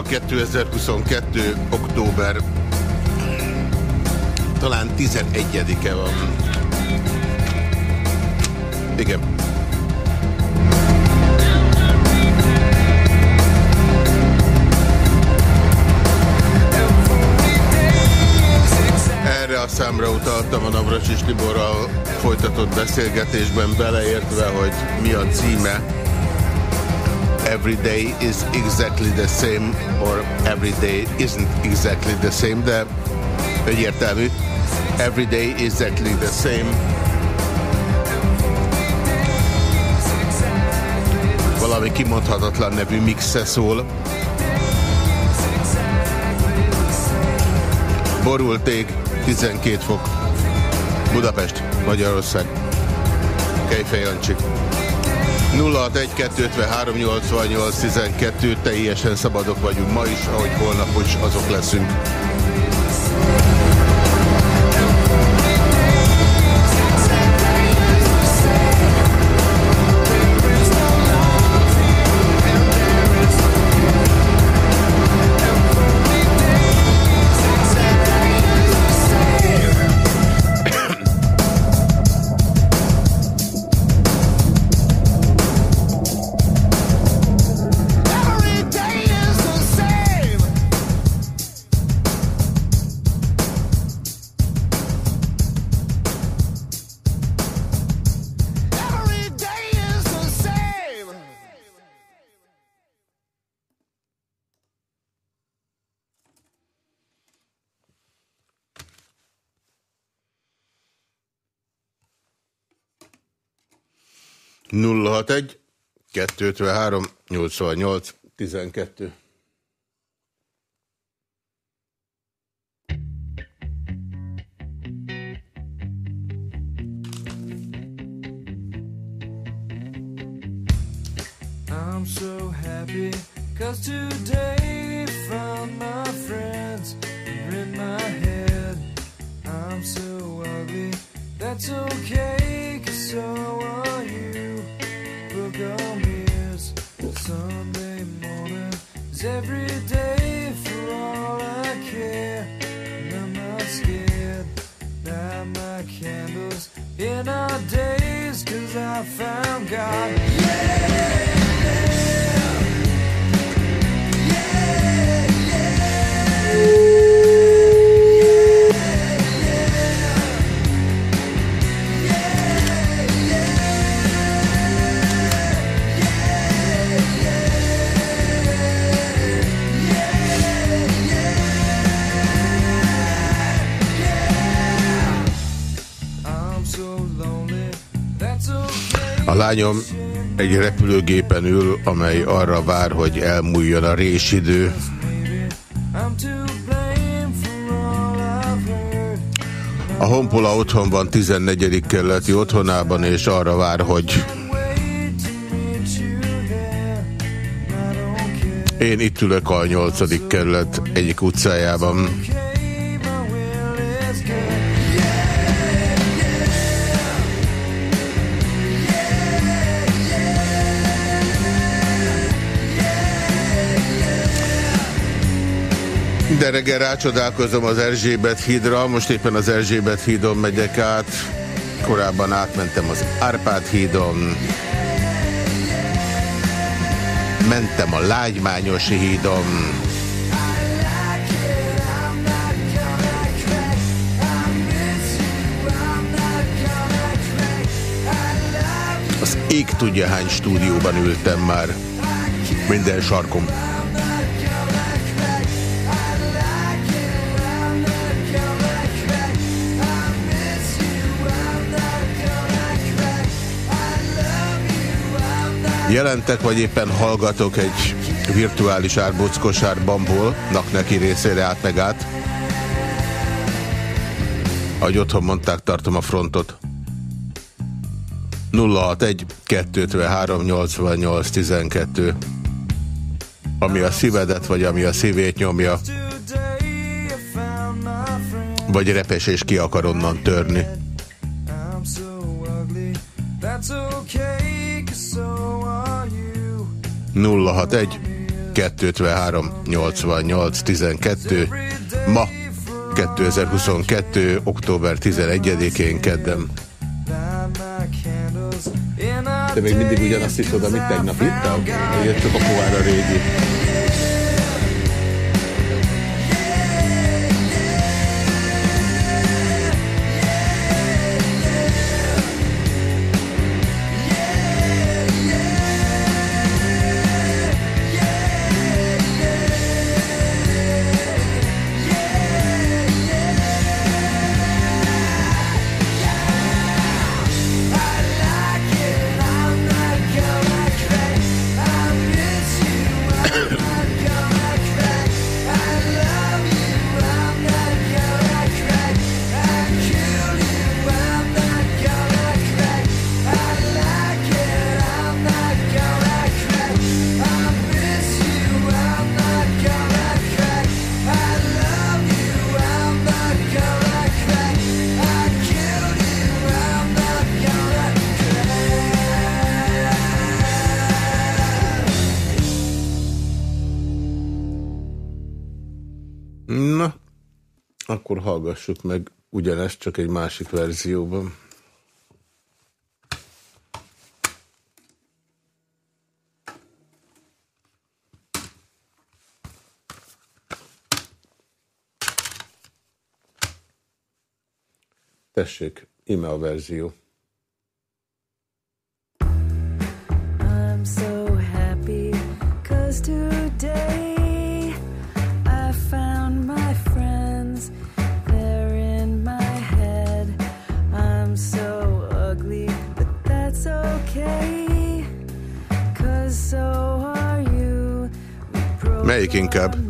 Ma 2022. október talán 11-e van. Igen. Erre a számra utaltam a Navracsis Tiborral folytatott beszélgetésben beleértve, hogy mi a címe every day is exactly the same, or every day isn't exactly the same, de egyértelmű. Every day is exactly the same. Valami kimondhatatlan nevű mixe szól. Borult ég, 12 fok. Budapest, Magyarország. Kejfej Jancsi. 061-253-88-12 teljesen szabadok vagyunk ma is, ahogy holnap is azok leszünk. 061 253 88 12 I'm so happy cause today found my friends in my head. I'm so ugly that's okay cause so are you on mirrors Sunday morning is every day for all I care. And I'm not scared. Light my candles in our days cause I found God. Yeah lányom egy repülőgépen ül, amely arra vár, hogy elmúljon a résidő. A Honpola otthon van 14. kerületi otthonában, és arra vár, hogy én itt ülök a 8. kerület egyik utcájában. Minden reggel rácsodálkozom az Erzsébet hídra, most éppen az Erzsébet hídon megyek át. Korábban átmentem az Árpád hídon. Mentem a Lágymányosi hídon. Az ég tudja hány stúdióban ültem már. Minden sarkom. Jelentek, vagy éppen hallgatok egy virtuális árbockosár bambolnak neki részére át meg át. Ahogy otthon mondták, tartom a frontot. 061 253 88 12 Ami a szívedet, vagy ami a szívét nyomja. Vagy repes és ki akar onnan törni. 061 253 88 12. Ma 2022. október 11-én keddem. Te még mindig ugyanazt iszod, amit tegnap ittam? Vagy csak a pohár a régi? Hallgassuk meg ugyanezt, csak egy másik verzióban. Tessék, ime a verzió. Melyik inkább?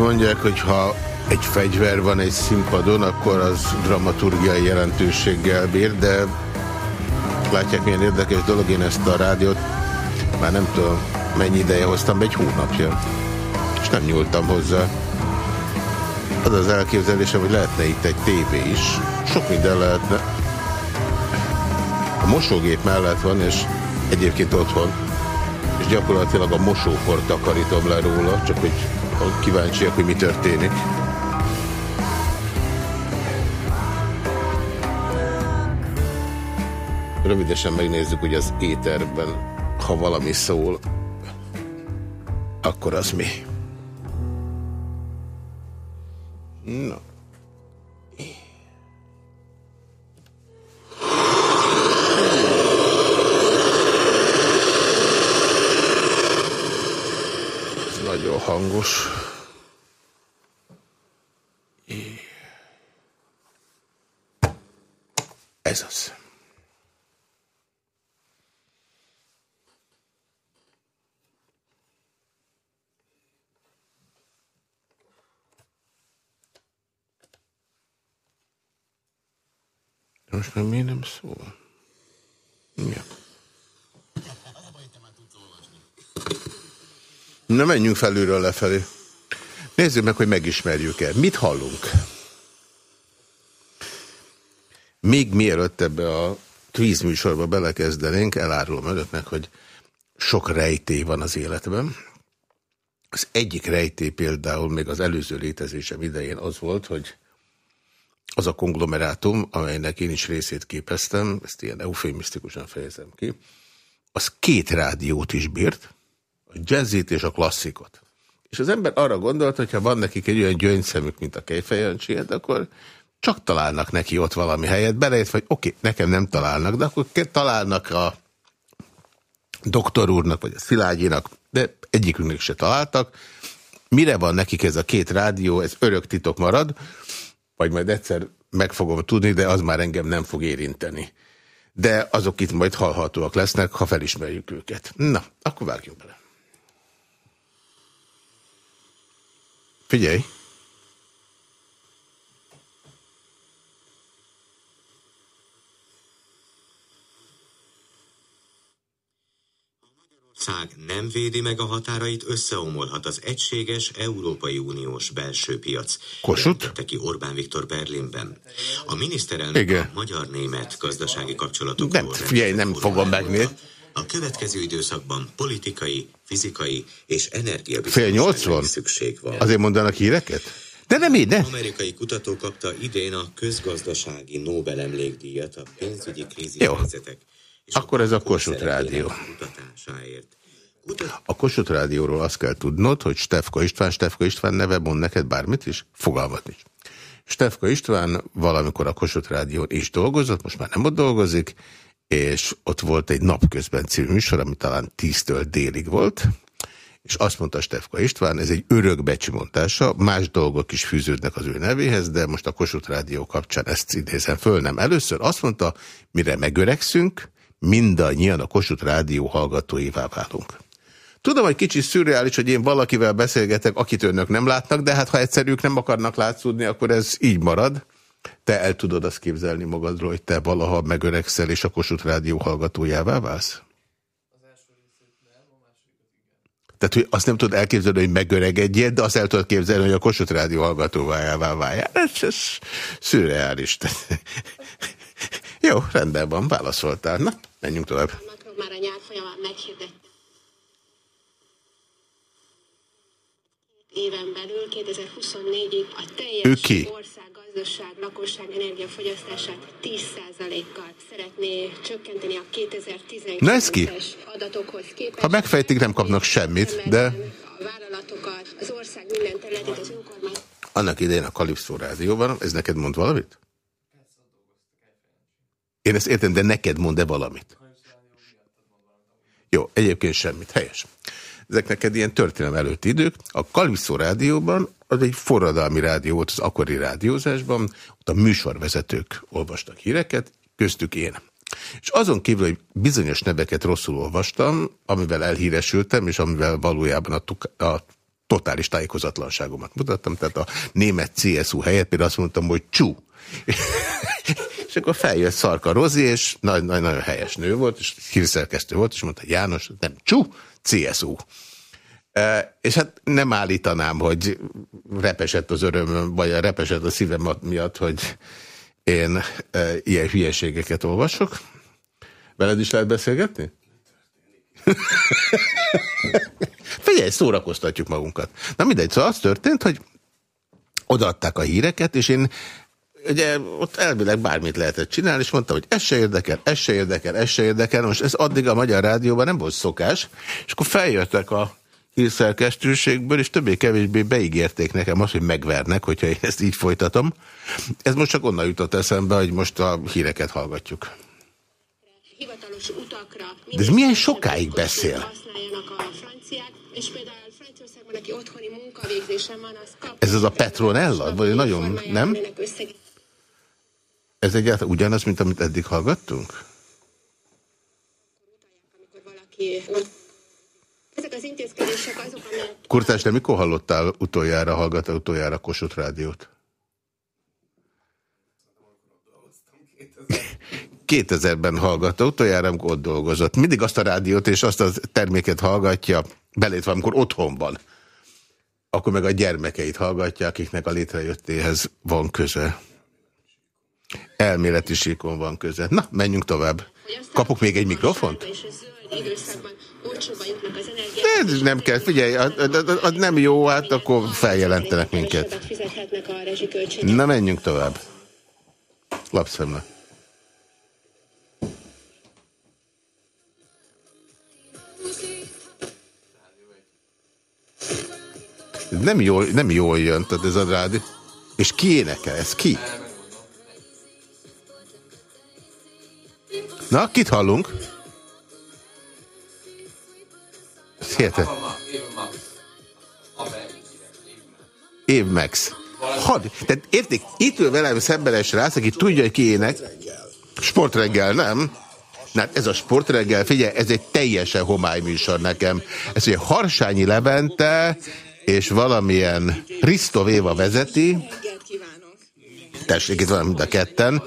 Mondják, hogy ha egy fegyver van egy színpadon, akkor az dramaturgiai jelentőséggel bír, de látják milyen érdekes dolog, én ezt a rádiót már nem tudom mennyi ideje hoztam be, egy hónapja. És nem nyúltam hozzá. Az az elképzelésem, hogy lehetne itt egy tévé is. Sok minden lehetne. A mosógép mellett van, és egyébként otthon. És gyakorlatilag a mosókor takarítom le róla, csak hogy kíváncsiak, hogy mi történik. Rövidesen megnézzük, hogy az éterben, ha valami szól, akkor az mi? Most már miért nem szól? Ja. Na menjünk felülről lefelé. Nézzük meg, hogy megismerjük el. Mit hallunk? Még mielőtt ebbe a kvízműsorba belekezdenénk, elárulom önöknek, hogy sok rejtély van az életben. Az egyik rejtély például még az előző létezésem idején az volt, hogy az a konglomerátum, amelynek én is részét képeztem, ezt ilyen eufémisztikusan fejezem ki, az két rádiót is bírt, a jazzit és a klasszikot. És az ember arra gondolt, hogy ha van nekik egy olyan gyöngyszemük, mint a Kejfejancsihet, akkor csak találnak neki ott valami helyet, belejött, hogy oké, okay, nekem nem találnak, de akkor találnak a doktor úrnak, vagy a Szilágyinak, de egyikünknek se találtak. Mire van nekik ez a két rádió, ez örök titok marad, vagy majd egyszer meg fogom tudni, de az már engem nem fog érinteni. De azok itt majd hallhatóak lesznek, ha felismerjük őket. Na, akkor vágjunk bele. Figyelj! Magyarország nem védi meg a határait, összeomolhat az egységes Európai Uniós belső piac. Kossuth? ki Orbán Viktor Berlinben. A miniszterelnök Igen. a magyar-német gazdasági kapcsolatokról... Nem, figyelj, nem fogom megnézni. A következő időszakban politikai, fizikai és energiabiztonságra szükség van. Azért mondanak híreket? De nem így, ne? Amerikai kutató kapta idén a közgazdasági Nobel emlékdíjat a pénzügyi krízis helyzetek akkor ez a Kossuth Rádió. A Kossuth Rádióról azt kell tudnod, hogy Stefka István, Stefka István neve mond neked bármit is? Fogalmat is. Stefka István valamikor a Kossuth Rádión is dolgozott, most már nem ott dolgozik, és ott volt egy napközben című műsor, ami talán tíztől délig volt, és azt mondta Stefka István, ez egy örök becsimontása, más dolgok is fűződnek az ő nevéhez, de most a Kossuth Rádió kapcsán ezt idézem föl, nem először. Azt mondta, mire megöregszünk, mindannyian a Kossuth Rádió hallgatóivá válunk. Tudom, hogy kicsit szürreális, hogy én valakivel beszélgetek, akit önök nem látnak, de hát ha egyszerűk nem akarnak látszódni, akkor ez így marad. Te el tudod azt képzelni magadról, hogy te valaha megöregszel, és a Kossuth Rádió hallgatójává válsz? Tehát, hogy azt nem tudod elképzelni, hogy megöregedjél, de azt el tudod képzelni, hogy a Kossuth Rádió hallgatóvájává váljál. Ez, ez szürreális. Jó, rendben van, válaszoltál. Na, menjünk tovább. Már a nyár folyamán meghirdett. éven belül, 2024-ig a teljes ország gazdaság, lakosság energiafogyasztását 10%-kal szeretné csökkenteni a 2019-es adatokhoz képest. Ha megfejtik, nem kapnak semmit, de... A vállalatokat, az ország minden területét, az önkormány... Annak idején a Kalipszó rádióban, ez neked mond valamit? Én ezt értem, de neked mond-e valamit? Jó, egyébként semmit. Helyes. Ezek neked ilyen történelem előtti idők. A Kalipszó rádióban, az egy forradalmi rádió volt az akkori rádiózásban, ott a műsorvezetők olvastak híreket, köztük én. És azon kívül, hogy bizonyos neveket rosszul olvastam, amivel elhíresültem, és amivel valójában a, a totális tájékozatlanságomat mutattam, tehát a német CSU helyett például azt mondtam, hogy csú. És akkor feljött Szarka Rozi, és nagyon-nagyon helyes nő volt, és hírszerkesztő volt, és mondta, János, nem csú, CSU. E, és hát nem állítanám, hogy repesett az örömöm, vagy repesett a szívem miatt, hogy én e, ilyen hülyeségeket olvasok. Veled is lehet beszélgetni? Figyelj, szórakoztatjuk magunkat. Na mindegy, szóval az történt, hogy odaadták a híreket, és én ugye ott elvileg bármit lehetett csinálni, és mondtam, hogy ez se érdekel, ez se érdekel, ez se érdekel. Most ez addig a Magyar Rádióban nem volt szokás, és akkor feljöttek a hírszerkesztőségből, és többé-kevésbé beígérték nekem azt, hogy megvernek, hogyha én ezt így folytatom. Ez most csak onnan jutott eszembe, hogy most a híreket hallgatjuk. Hivatalos utakra. De ez milyen sokáig beszél? a franciák, és például Franciaországban, aki otthoni munkavégzésen van, az kap... Ez az a Petronella? Vagy nagyon, nem? Ez egyáltalán ugyanaz, mint amit eddig hallgattunk? Ezek az intézkedések azok, amelyek... Kurtás, de mikor hallottál utoljára, hallgattál utoljára Kossuth rádiót? 2000-ben hallgatta, utoljára, amikor ott dolgozott. Mindig azt a rádiót és azt a terméket hallgatja, belétve, amikor otthon van. Akkor meg a gyermekeit hallgatja, akiknek a létrejöttéhez van köze. Elméleti síkon van köze. Na, menjünk tovább. Kapok még egy mikrofont? De nem kell, figyelj, az, nem jó, hát akkor feljelentenek minket. Na, menjünk tovább. Lapszemle. Nem jól, nem jól jön, tehát ez a rádió. És ki énekel? Ez ki? Na, kit hallunk? Hihetet. Év Max. Hadd, tehát érték, itt ül velem szemben egy srác, aki tudja, hogy ki ének. Sportreggel, nem? Na, ez a sportreggel, figyelj, ez egy teljesen homály műsor nekem. Ez ugye Harsányi Levente és valamilyen Risto Véva vezeti. Tessék, itt van mind a ketten.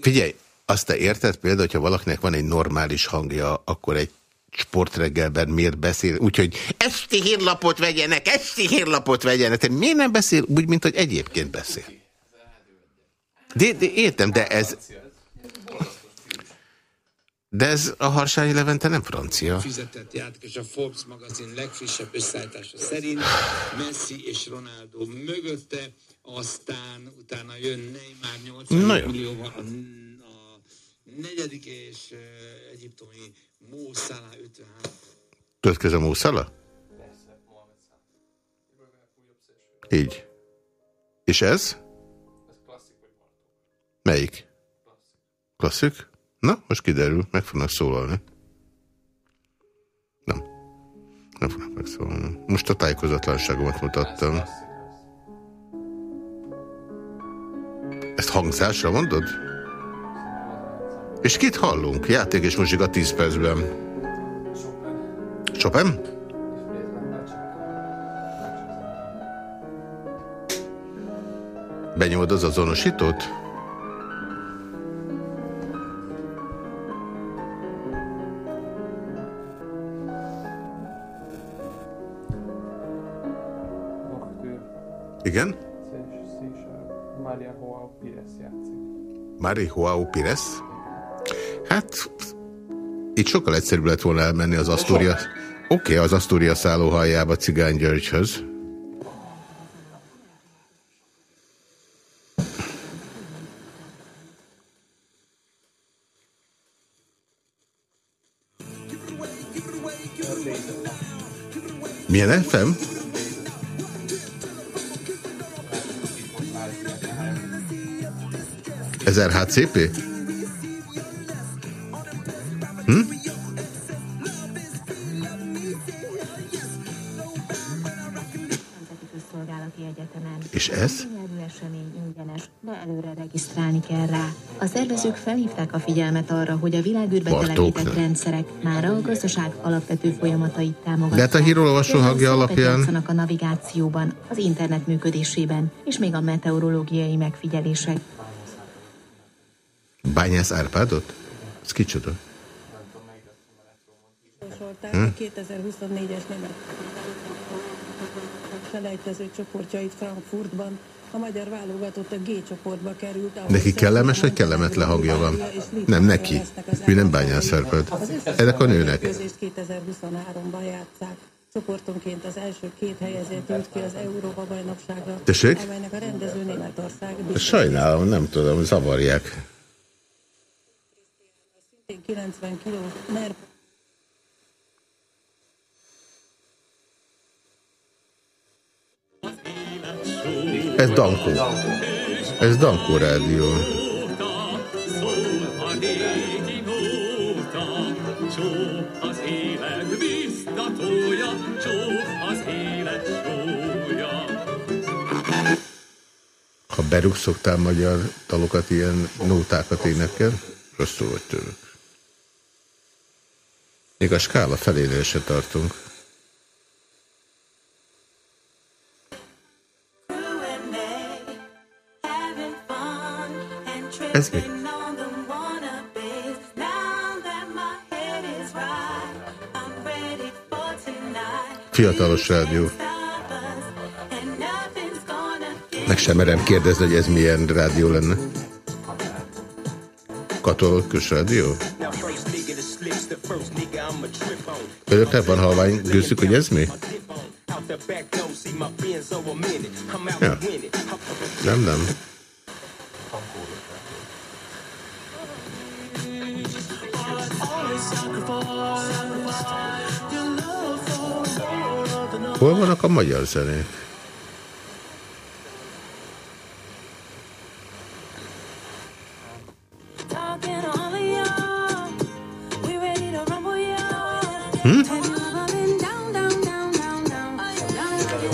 Figyelj, azt te érted például, hogyha valakinek van egy normális hangja, akkor egy sportreggelben miért beszél, úgyhogy esti hírlapot vegyenek, esti hírlapot vegyenek. Te miért nem beszél úgy, mint hogy egyébként beszél? De, de értem, de ez... De ez a Harsányi Levente nem francia. Fizetett játék, és a Forbes magazin legfrissebb összeállítása szerint Messi és Ronaldo mögötte, aztán utána jön Neymar 80 millióval, a, a negyedik és uh, egyiptomi Mo Salah 53. Következő Mo Salah? Így. És ez? Melyik? Klasszik? Na, most kiderül, meg fognak szólalni. Nem. Nem fognak megszólalni. Most a tájékozatlanságomat mutattam. Ezt hangzásra mondod? És kit hallunk? Játék és muzsika 10 percben. Chopin? Benyomod az azonosítót? Igen? Maria Joao Pires játszik. Maria Joao Pires? Hát, itt sokkal egyszerűbb lett volna elmenni az Astoria... Oké, okay, az Astoria szállóhaljába Cigány Györgyhöz. Milyen FM? 1000 HCP? Hm? És ez? esemény ingyenes, de előre regisztrálni kell rá. A szervezők felhívták a figyelmet arra, hogy a világűrbe telepített rendszerek már a gazdaság alapvető folyamatait támogatják. De hát a hírolvasó hangja alapján... a navigációban, az internet működésében, és még a meteorológiai megfigyelések. Bányász Árpádot? Ez kicsoda? Hm? 2024-es német selejtező csoportjait Frankfurtban. A magyar válogatott a G csoportba került. Neki kellemes vagy kellemetlen hangja van? Nem, neki. Ő nem bányász Árpád. Ennek a nőnek. 2023-ban játszák. Csoportonként az első két helyezett jut ki az Európa bajnokságra, Tessék? amelynek a rendező Németország. Sajnálom, nem tudom, zavarják. Szintén 90 kiló nerv Ez Dankó. Ez Dankó rádió. Ha berúg magyar dalokat, ilyen nótákat énekel, rosszul vagy tőlük. Még a skála felére se tartunk. Ez mi? Fiatalos rádió. Meg sem merem kérdezni, hogy ez milyen rádió lenne. Katolikus rádió? Önöknek van halvány gőzük, hogy ez mi? Ja. Nem, nem. Hol vannak a magyar zenék? Hm?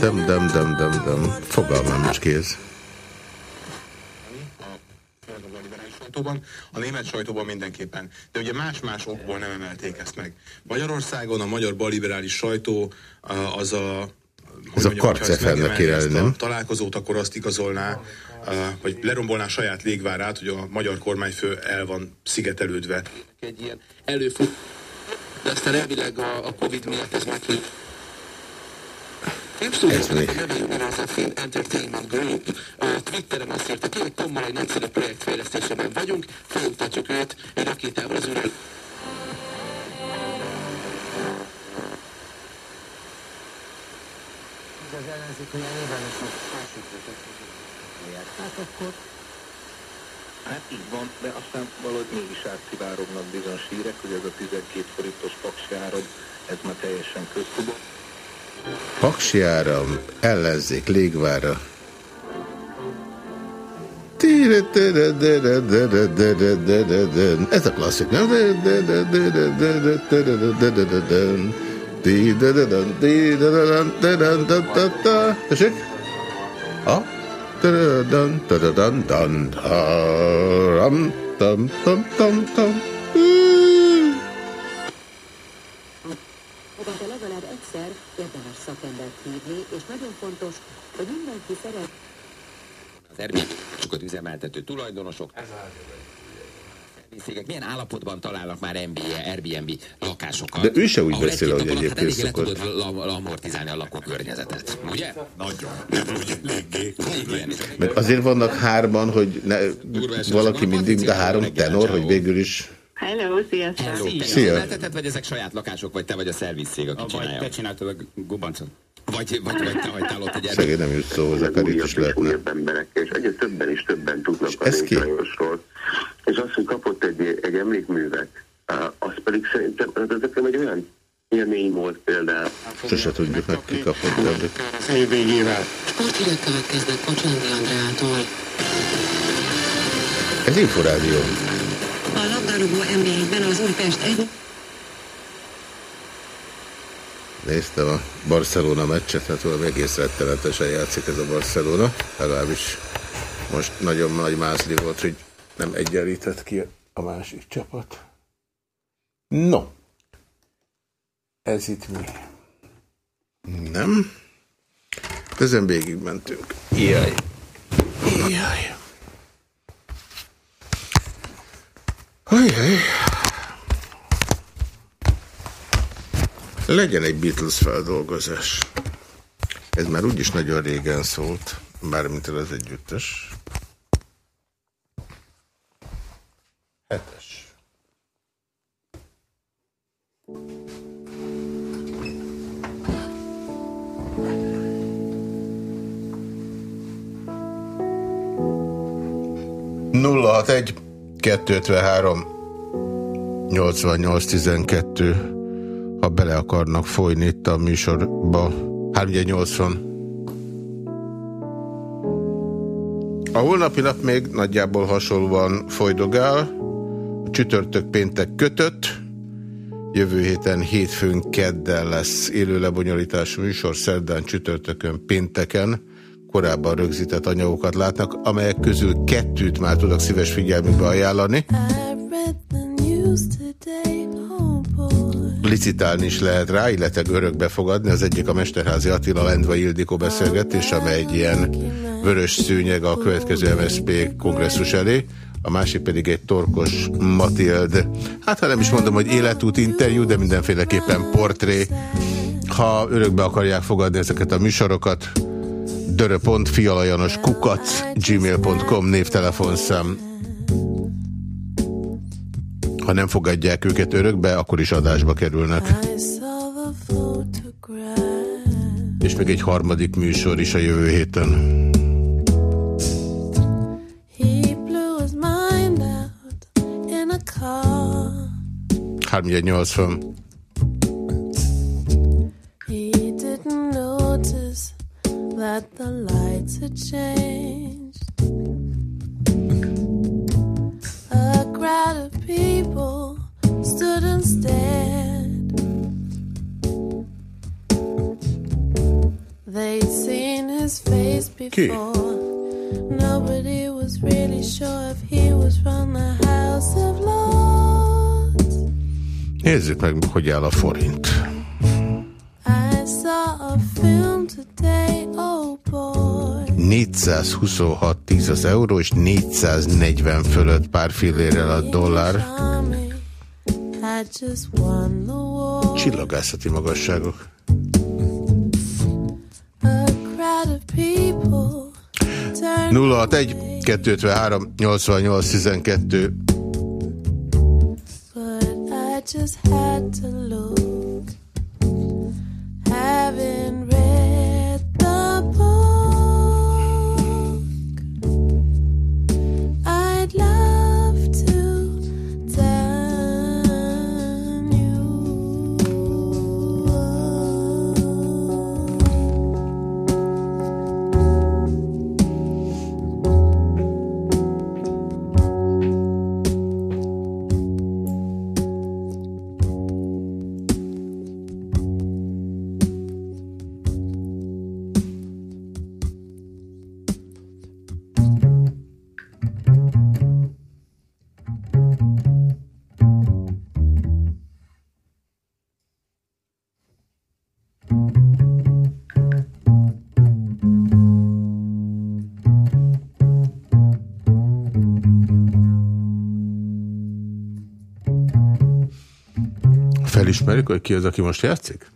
Dum, dum, dum, dum, dum. Fogalmam nincs kéz. sajtóban, a német sajtóban mindenképpen. De ugye más-más okból nem emelték ezt meg. Magyarországon a magyar balliberális sajtó az a ez a karcefernek kéne, nem? találkozót, akkor azt igazolná, vagy lerombolná saját légvárát, hogy a magyar kormányfő el van szigetelődve. Egy ilyen előfut, de aztán elvileg a, a Covid miatt ez megint ez mi? Entertainment Group. A Twitteren azt írta ki, hogy Tommal egy nagyszerű projektfejlesztésében vagyunk, felmutatjuk őt egy rakétával az űrrel. Az ellenzék olyan nyilvánosan Hát akkor Hát így van, de aztán valahogy mégis átszivárognak bizonyos hírek, hogy ez a 12 forintos paksi áram, ez már teljesen köztudott. Paksi áram, ellenzék, légvára. Ez a klasszik, nem? Tessék? A? Tam tam tam tam tam legalább egyszer érdemes szakembert hívni, és nagyon fontos, hogy mindenki szeret. Az Airbnb-sokat üzemeltető tulajdonosok. Szégek milyen állapotban találnak már NBA, Airbnb lakásokat? De ő se úgy beszél, hogy egyébként hát szokott. tudod amortizálni a lakókörnyezetet, ugye? Nagyon. Nem úgy eléggé. Mert azért vannak hárman, hogy ne, valaki mindig, de három tenor, hogy végül is... Hello, sziasztok! Szia! Szia. vagy ezek saját lakások, vagy te vagy a szervisszég, aki csinálja? Vagy te csináltad a gubancot. Vagy, vagy, vagy te hagytál ott egy Szegény nem jut szóhoz, akár itt is lehetne. Újabb emberek, és egyre többen is többen tudnak a Lajosról. És azt, hogy kapott egy, egy emlékművet, az pedig szerintem, ez nekem egy olyan élmény volt például. Sose tudjuk meg, ki kapott de... Év végével. Sporthírek következnek Kocsándi Andrától. Ez Inforádió. A labdarúgó NB1-ben az Újpest egy... Néztem a Barcelona meccset, hát valami egész rettenetesen játszik ez a Barcelona, legalábbis most nagyon nagy mázli volt, hogy nem egyenlített ki a másik csapat. No, ez itt mi? Nem. Ezen végig mentünk. Jaj. Jaj. Ajaj. Legyen egy Beatles feldolgozás. Ez már úgyis nagyon régen szólt, bármint az együttes. Hetes. Nulla hat egy 253 88 12 ha bele akarnak folyni itt a műsorba. 380. A holnapi nap még nagyjából hasonlóan folydogál. Csütörtök péntek kötött. Jövő héten hétfőn kedden lesz élő lebonyolítású műsor, szerdán, csütörtökön, pénteken korábban rögzített anyagokat látnak, amelyek közül kettőt már tudok szíves figyelmükbe ajánlani licitálni is lehet rá, illetve örökbe fogadni. Az egyik a Mesterházi Attila Lendva Ildikó beszélgetés, amely egy ilyen vörös szűnyeg a következő MSZP kongresszus elé. A másik pedig egy torkos Matild. Hát ha nem is mondom, hogy életút interjú, de mindenféleképpen portré. Ha örökbe akarják fogadni ezeket a műsorokat, dörö.fialajanos kukac gmail.com névtelefonszám ha nem fogadják őket örökbe, akkor is adásba kerülnek. És még egy harmadik műsor is a jövő héten. Hármilyen 80. that the lights had changed. A crowd of people stood and stared. They'd seen his face before. Nobody Nézzük meg, hogy áll a forint. I saw a film today, oh boy. 426 10 az euró, és 440 fölött pár fillérrel a dollár. Csillagászati magasságok. 061 253 88 12 But I just had to Hogy ki az, aki most játszik?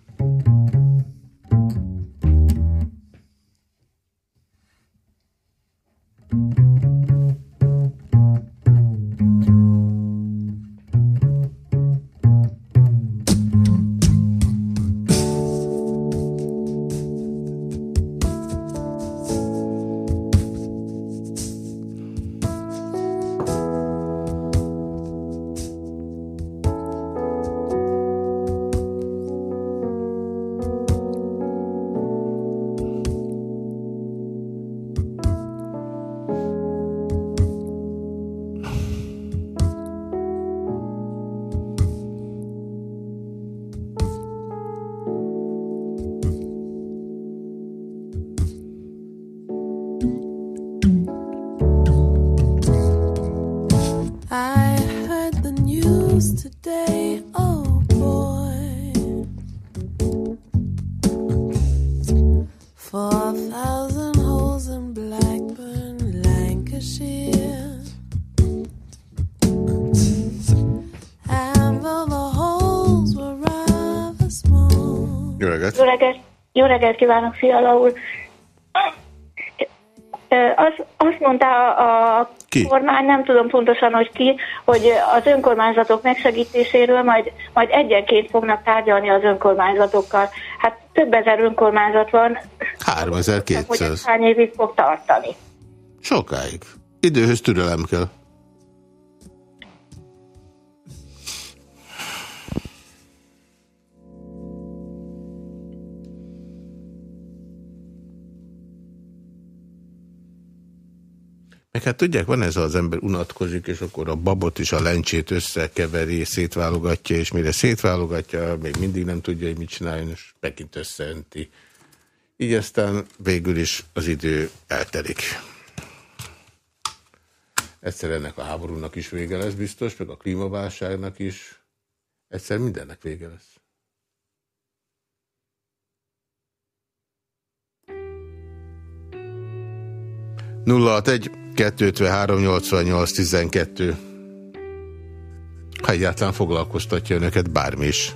Reggelt, jó reggelt kívánok, Fiala úr! Az, azt mondta a ki? kormány, nem tudom pontosan, hogy ki, hogy az önkormányzatok megsegítéséről majd, majd egyenként fognak tárgyalni az önkormányzatokkal. Hát több ezer önkormányzat van. 3200. Hogy hány évig fog tartani? Sokáig. Időhöz türelem kell. Meg hát tudják, van ez az ember unatkozik, és akkor a babot és a lencsét összekeveri, szétválogatja, és mire szétválogatja, még mindig nem tudja, hogy mit csináljon, és megint összeönti. Így aztán végül is az idő eltelik. Egyszer ennek a háborúnak is vége lesz biztos, meg a klímaválságnak is. Egyszer mindennek vége lesz. 061 253 88 12 Ha egyáltalán foglalkoztatja önöket bármi is.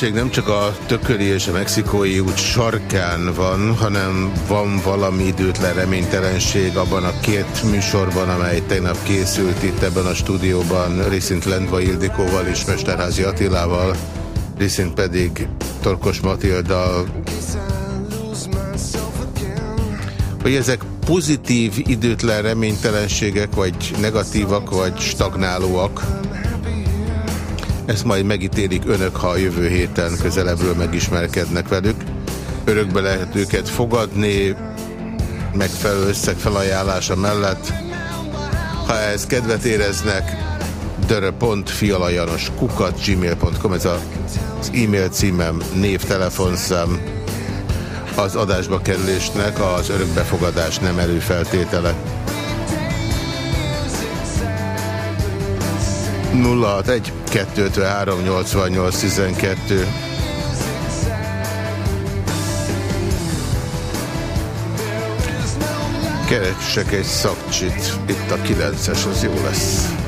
Reménytelenség nem csak a tököli és a mexikói út sarkán van, hanem van valami időtlen reménytelenség abban a két műsorban, amely tegnap készült itt ebben a stúdióban, részint Lendva Ildikóval és Mesterházi Attilával, részint pedig Torkos Matilda, hogy ezek pozitív időtlen reménytelenségek, vagy negatívak, vagy stagnálóak, ezt majd megítélik önök, ha a jövő héten közelebbről megismerkednek velük. Örökbe lehet őket fogadni, megfelelő összeg felajánlása mellett. Ha ehhez kedvet éreznek, dörö.fialajanos kukat gmail.com, ez az e-mail címem, név, telefonszám, az adásba kerülésnek az örökbefogadás nem előfeltétele. 061 253 88 12 Keresek egy szakcsit, itt a 9-es, az jó lesz.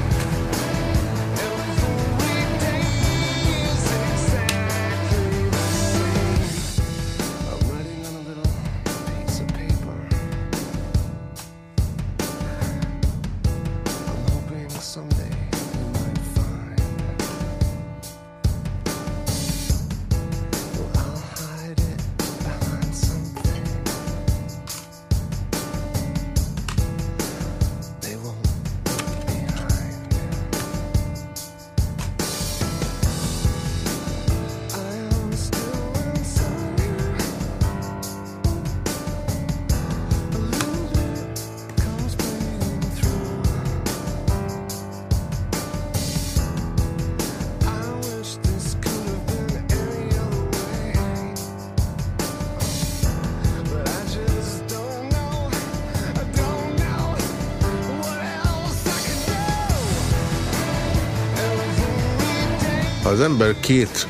Ember két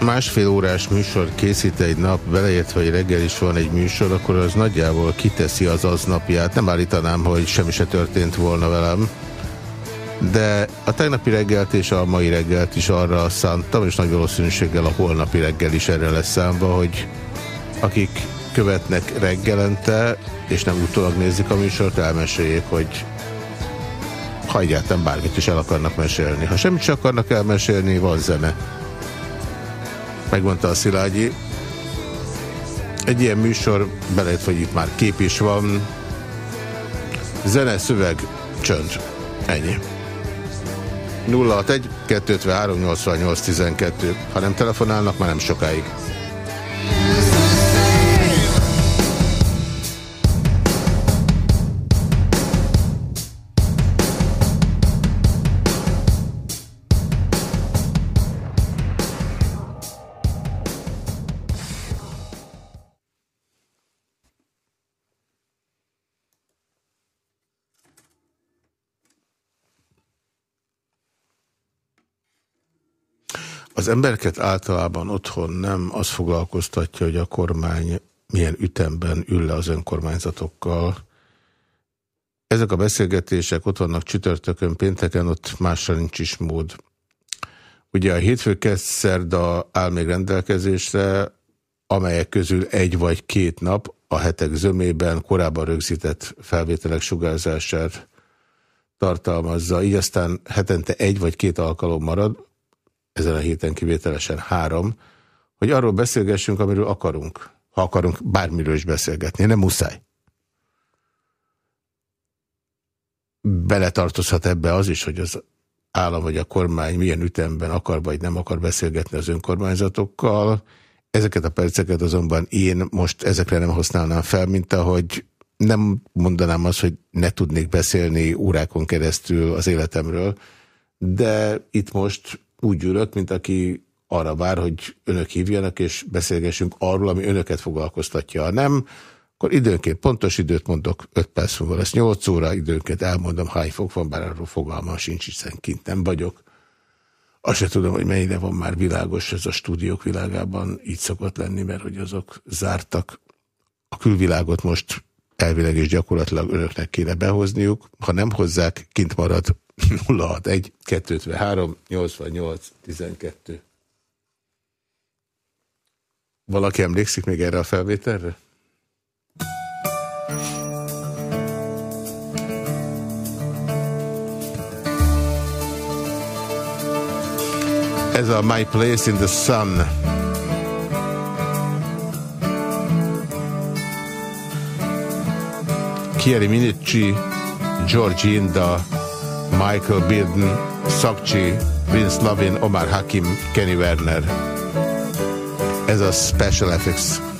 másfél órás műsor készít egy nap, beleértve, hogy reggel is van egy műsor, akkor az nagyjából kiteszi az aznapját. Nem állítanám, hogy semmi se történt volna velem, de a tegnapi reggelt és a mai reggelt is arra szántam, és nagy valószínűséggel a holnapi reggel is erre lesz számba, hogy akik követnek reggelente, és nem utólag nézik a műsort, elmeséljék, hogy ha egyáltalán bármit is el akarnak mesélni. Ha semmit sem akarnak elmesélni, van zene. Megmondta a Szilágyi. Egy ilyen műsor, belejött, hogy itt már kép is van. Zene, szöveg, csönd. Ennyi. 061 253 88 12. Ha nem telefonálnak, már nem sokáig. Az embereket általában otthon nem az foglalkoztatja, hogy a kormány milyen ütemben ül le az önkormányzatokkal. Ezek a beszélgetések ott vannak csütörtökön, pénteken, ott másra nincs is mód. Ugye a hétfő szerda áll még rendelkezésre, amelyek közül egy vagy két nap a hetek zömében korábban rögzített felvételek sugárzását tartalmazza, így aztán hetente egy vagy két alkalom marad, ezen a héten kivételesen három, hogy arról beszélgessünk, amiről akarunk. Ha akarunk bármiről is beszélgetni, nem muszáj. Beletartozhat ebbe az is, hogy az állam vagy a kormány milyen ütemben akar vagy nem akar beszélgetni az önkormányzatokkal. Ezeket a perceket azonban én most ezekre nem használnám fel, mint ahogy nem mondanám azt, hogy ne tudnék beszélni órákon keresztül az életemről, de itt most úgy ülök, mint aki arra vár, hogy önök hívjanak, és beszélgessünk arról, ami önöket foglalkoztatja. Ha nem, akkor időnként pontos időt mondok, 5 perc múlva lesz 8 óra, időnként elmondom, hány fok van, bár arról fogalma sincs, hiszen kint nem vagyok. Azt sem tudom, hogy mennyire van már világos ez a stúdiók világában, így szokott lenni, mert hogy azok zártak. A külvilágot most elvileg és gyakorlatilag önöknek kéne behozniuk. Ha nem hozzák, kint marad 061 253 88 12. Valaki emlékszik még erre a felvételre? Ez a My Place in the Sun. Kieri Minici, George Inda, Michael Bilden, Sakchi, Vince Lavin, Omar Hakim, Kenny Werner. Ez a Special Effects.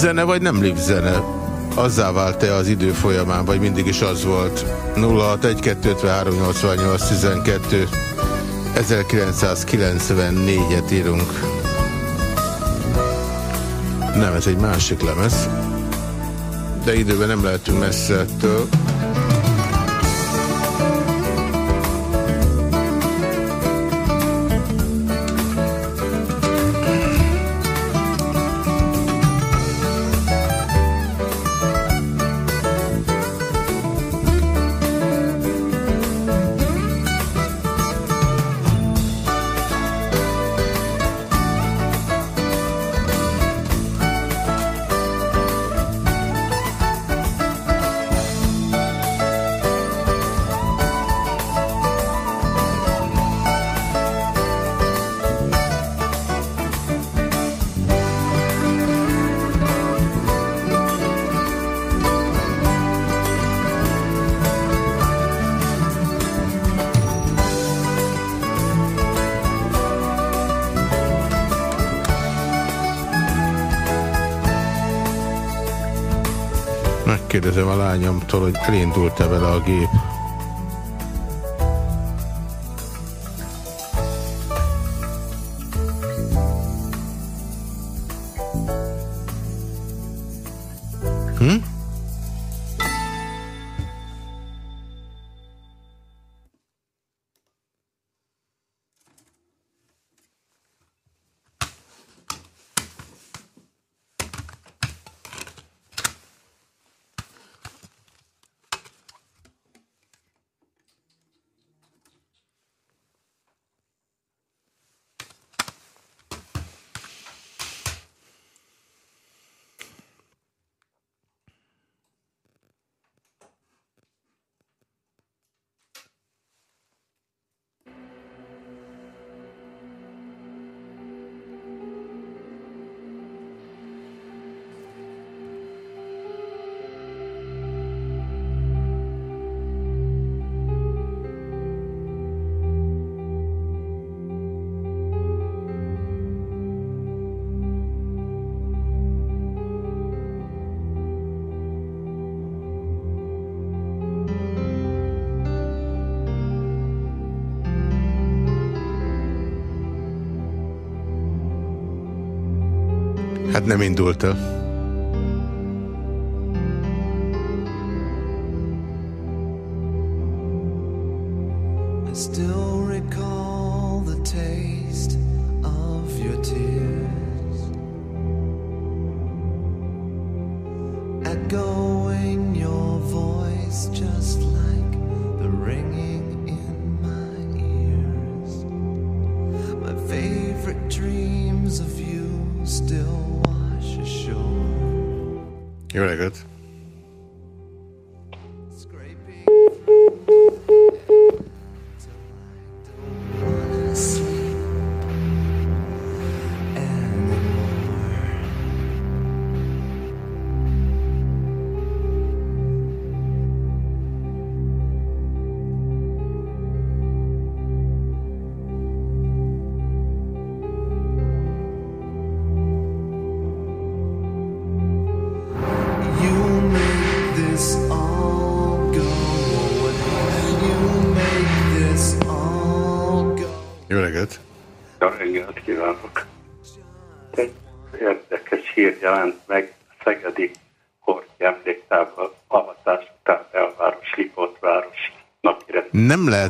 Zene, vagy nem live zene? Azzá vált-e az idő folyamán, vagy mindig is az volt? 061-253-88-12 1994-et írunk. Nem, ez egy másik lemez. De időben nem lehetünk messze ettől. A lányomtól, hogy elindult-e vele a gép. Nem indult el.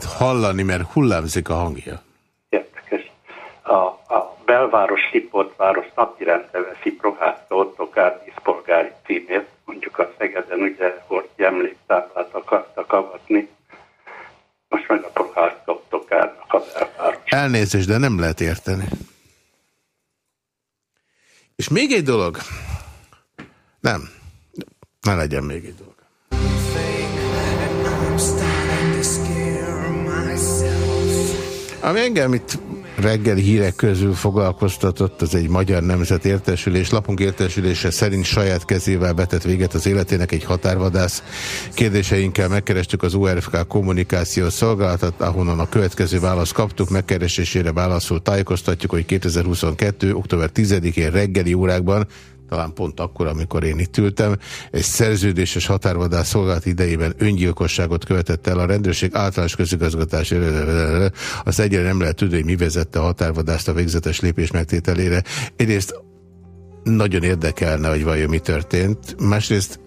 Lehet hallani, mert hullámzik a hangja. Érdekes. A, a belváros Lipotváros napirendre veszi Prohászta Ottokár díszpolgári címét, mondjuk a Szegeden ugye Horthy emléktáblát akartak avatni, most meg a Prohászta Ottokárnak a belváros. Elnézést, de nem lehet érteni. És még egy dolog. Nem. Ne legyen még egy dolog. Ami engem itt reggeli hírek közül foglalkoztatott, az egy magyar nemzet értesülés. Lapunk értesülése szerint saját kezével betett véget az életének egy határvadász. Kérdéseinkkel megkerestük az URFK kommunikációs szolgálatot, ahonnan a következő választ kaptuk. Megkeresésére válaszul tájékoztatjuk, hogy 2022. október 10-én reggeli órákban talán pont akkor, amikor én itt ültem, egy szerződéses határvadás szolgálat idejében öngyilkosságot követett el a rendőrség általános közigazgatás az egyre nem lehet tudni, hogy mi vezette a határvadást a végzetes lépés megtételére. Egyrészt nagyon érdekelne, hogy vajon mi történt. Másrészt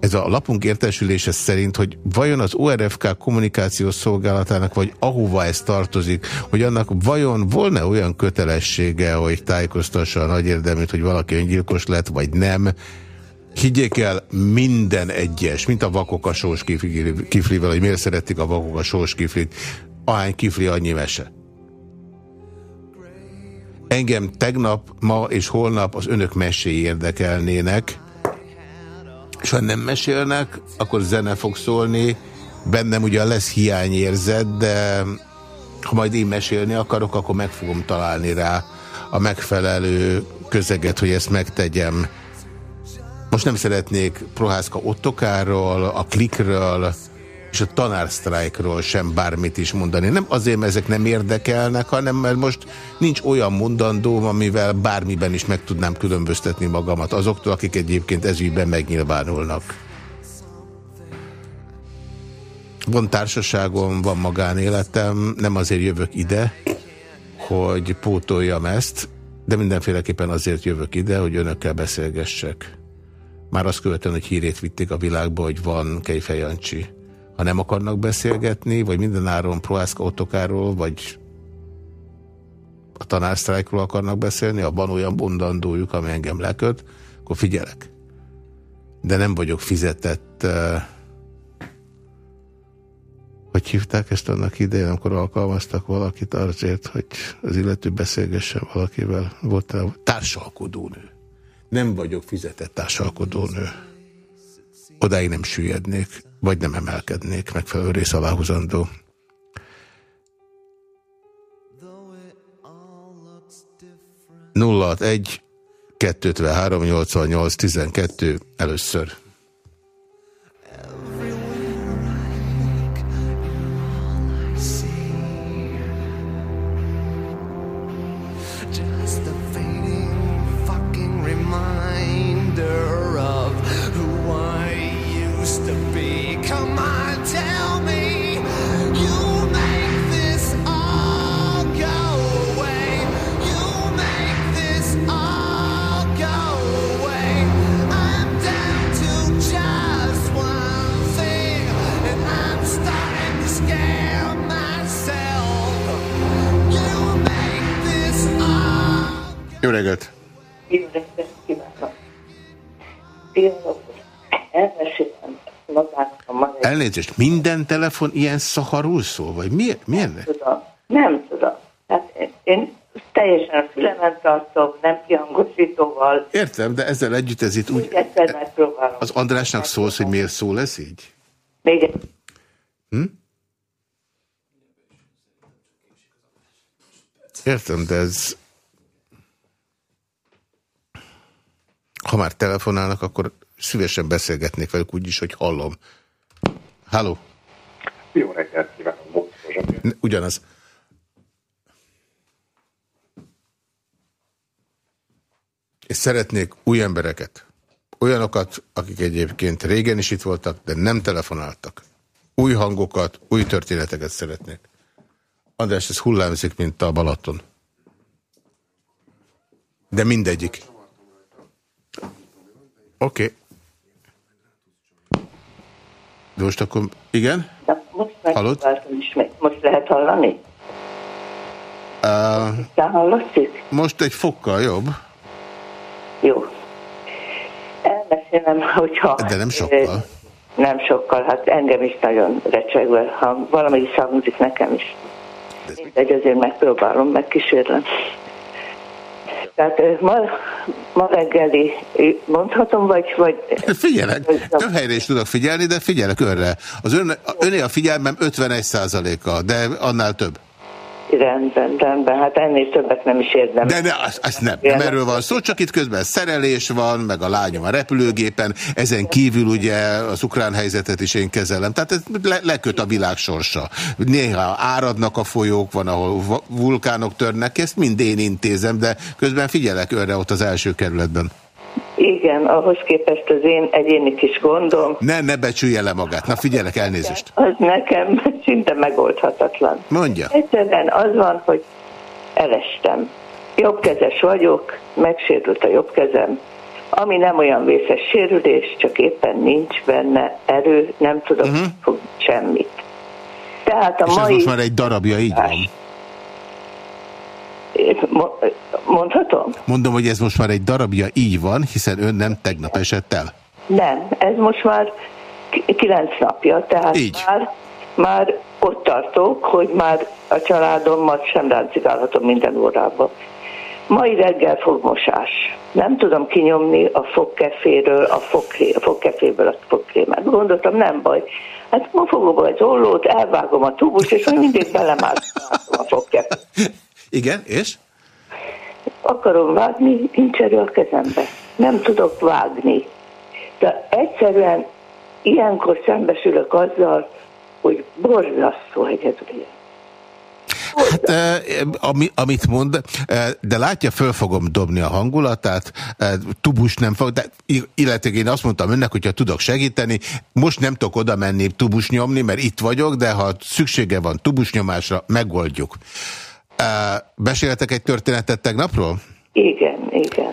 ez a lapunk értesülése szerint, hogy vajon az ORFK kommunikációs szolgálatának, vagy ahova ez tartozik, hogy annak vajon volna olyan kötelessége, hogy tájékoztassa a nagy érdemét, hogy valaki öngyilkos lett, vagy nem. Higgyék el, minden egyes, mint a vakok a sós kiflivel, hogy miért szeretik a vakok a sós kiflit, ahány kifli, annyi mese. Engem tegnap, ma és holnap az önök meséi érdekelnének, és ha nem mesélnek, akkor zene fog szólni. Bennem ugye lesz hiányérzet, de ha majd én mesélni akarok, akkor meg fogom találni rá a megfelelő közeget, hogy ezt megtegyem. Most nem szeretnék Prohászka Ottokáról, a klikről, és a tanársztrájkról sem bármit is mondani. Nem azért, mert ezek nem érdekelnek, hanem mert most nincs olyan mondandóm, amivel bármiben is meg tudnám különböztetni magamat azoktól, akik egyébként ezügyben megnyilvánulnak. Van társaságom, van magánéletem, nem azért jövök ide, hogy pótoljam ezt, de mindenféleképpen azért jövök ide, hogy önökkel beszélgessek. Már azt követően, hogy hírét vitték a világba, hogy van Kejfej Jancsi ha nem akarnak beszélgetni, vagy mindenáron Proászka Otokáról, vagy a tanársztrájkról akarnak beszélni, van olyan bondandójuk, ami engem leköt, akkor figyelek. De nem vagyok fizetett, uh, hogy hívták ezt annak idején, amikor alkalmaztak valakit azért, hogy az illető beszélgessen valakivel. Volt -e társalkodónő. Nem vagyok fizetett társalkodónő. Odáig nem süllyednék vagy nem emelkednék megfelelő rész aláhuzandó. Nulla egy 253 88 12 először. Jó reggelt kívánok! elmesélem magának a ma Elnézést, minden telefon ilyen szaharul szól? Vagy miért? miért? Nem tudom. Nem tudom. Hát én teljesen a fülemen tartom, nem kihangosítóval. Értem, de ezzel együtt ez itt úgy... Az Andrásnak szólsz, hogy miért szól ez így? Még egy... Hm? Értem, de ez ha már telefonálnak, akkor szívesen beszélgetnék velük úgy is, hogy hallom. Halló? Jó reggelt kívánok. Ugyanaz. És szeretnék új embereket. Olyanokat, akik egyébként régen is itt voltak, de nem telefonáltak. Új hangokat, új történeteket szeretnék. András, ez hullámzik, mint a Balaton. De mindegyik. Oké. Okay. De most akkor, igen? Most Hallott? Most lehet hallani? Uh, hallatszik? Most egy fokkal jobb. Jó. Elmesélem, hogyha... De nem sokkal. Nem sokkal, hát engem is nagyon recsegve, ha valami is hangzik nekem is. Mindegy, azért megpróbálom, megkísérlem. Tehát ma, ma reggeli, mondhatom, vagy... vagy Figyelek, több helyre is tudok figyelni, de figyelek önre. Az ön, öné a figyelmem 51% a de annál több. Rendben, rendben, hát ennél többet nem is érdem. De ne, azt, azt nem, nem erről van szó, csak itt közben szerelés van, meg a lányom a repülőgépen, ezen kívül ugye az ukrán helyzetet is én kezelem, tehát ez le, leköt a világ sorsa. Néha áradnak a folyók, van, ahol vulkánok törnek, ezt mind én intézem, de közben figyelek önre ott az első kerületben. Igen, ahhoz képest az én egyéni kis gondom. Ne, ne becsülje le magát. Na figyelek, elnézést. Az nekem szinte megoldhatatlan. Mondja. Egyszerűen az van, hogy elestem. Jobbkezes vagyok, megsérült a jobb kezem, ami nem olyan vészes sérülés, csak éppen nincs benne erő, nem tudok uh-huh. fogni semmit. Tehát a És mai... ez most már egy darabja, így van? Mondhatom? Mondom, hogy ez most már egy darabja így van, hiszen ön nem tegnap esett el. Nem, ez most már kilenc napja, tehát így. már, már ott tartok, hogy már a családomat sem ráncigálhatom minden órában. Mai reggel fogmosás. Nem tudom kinyomni a fogkeféről, a, fogkré, a fogkeféből a fogkrémet. Gondoltam, nem baj. Hát ma fogom egy ollót, elvágom a tubus, és majd mindig belemászom a fogkefét. Igen, és? Akarom vágni, nincs erő a kezembe. Nem tudok vágni. De egyszerűen ilyenkor szembesülök azzal, hogy borzasztó egyedül Hát, ami, amit mond, de látja, föl fogom dobni a hangulatát, tubus nem fog, de illetve én azt mondtam önnek, hogyha tudok segíteni, most nem tudok oda menni tubus nyomni, mert itt vagyok, de ha szüksége van tubus nyomásra, megoldjuk. Beséltek egy történetet tegnapról? Igen, igen.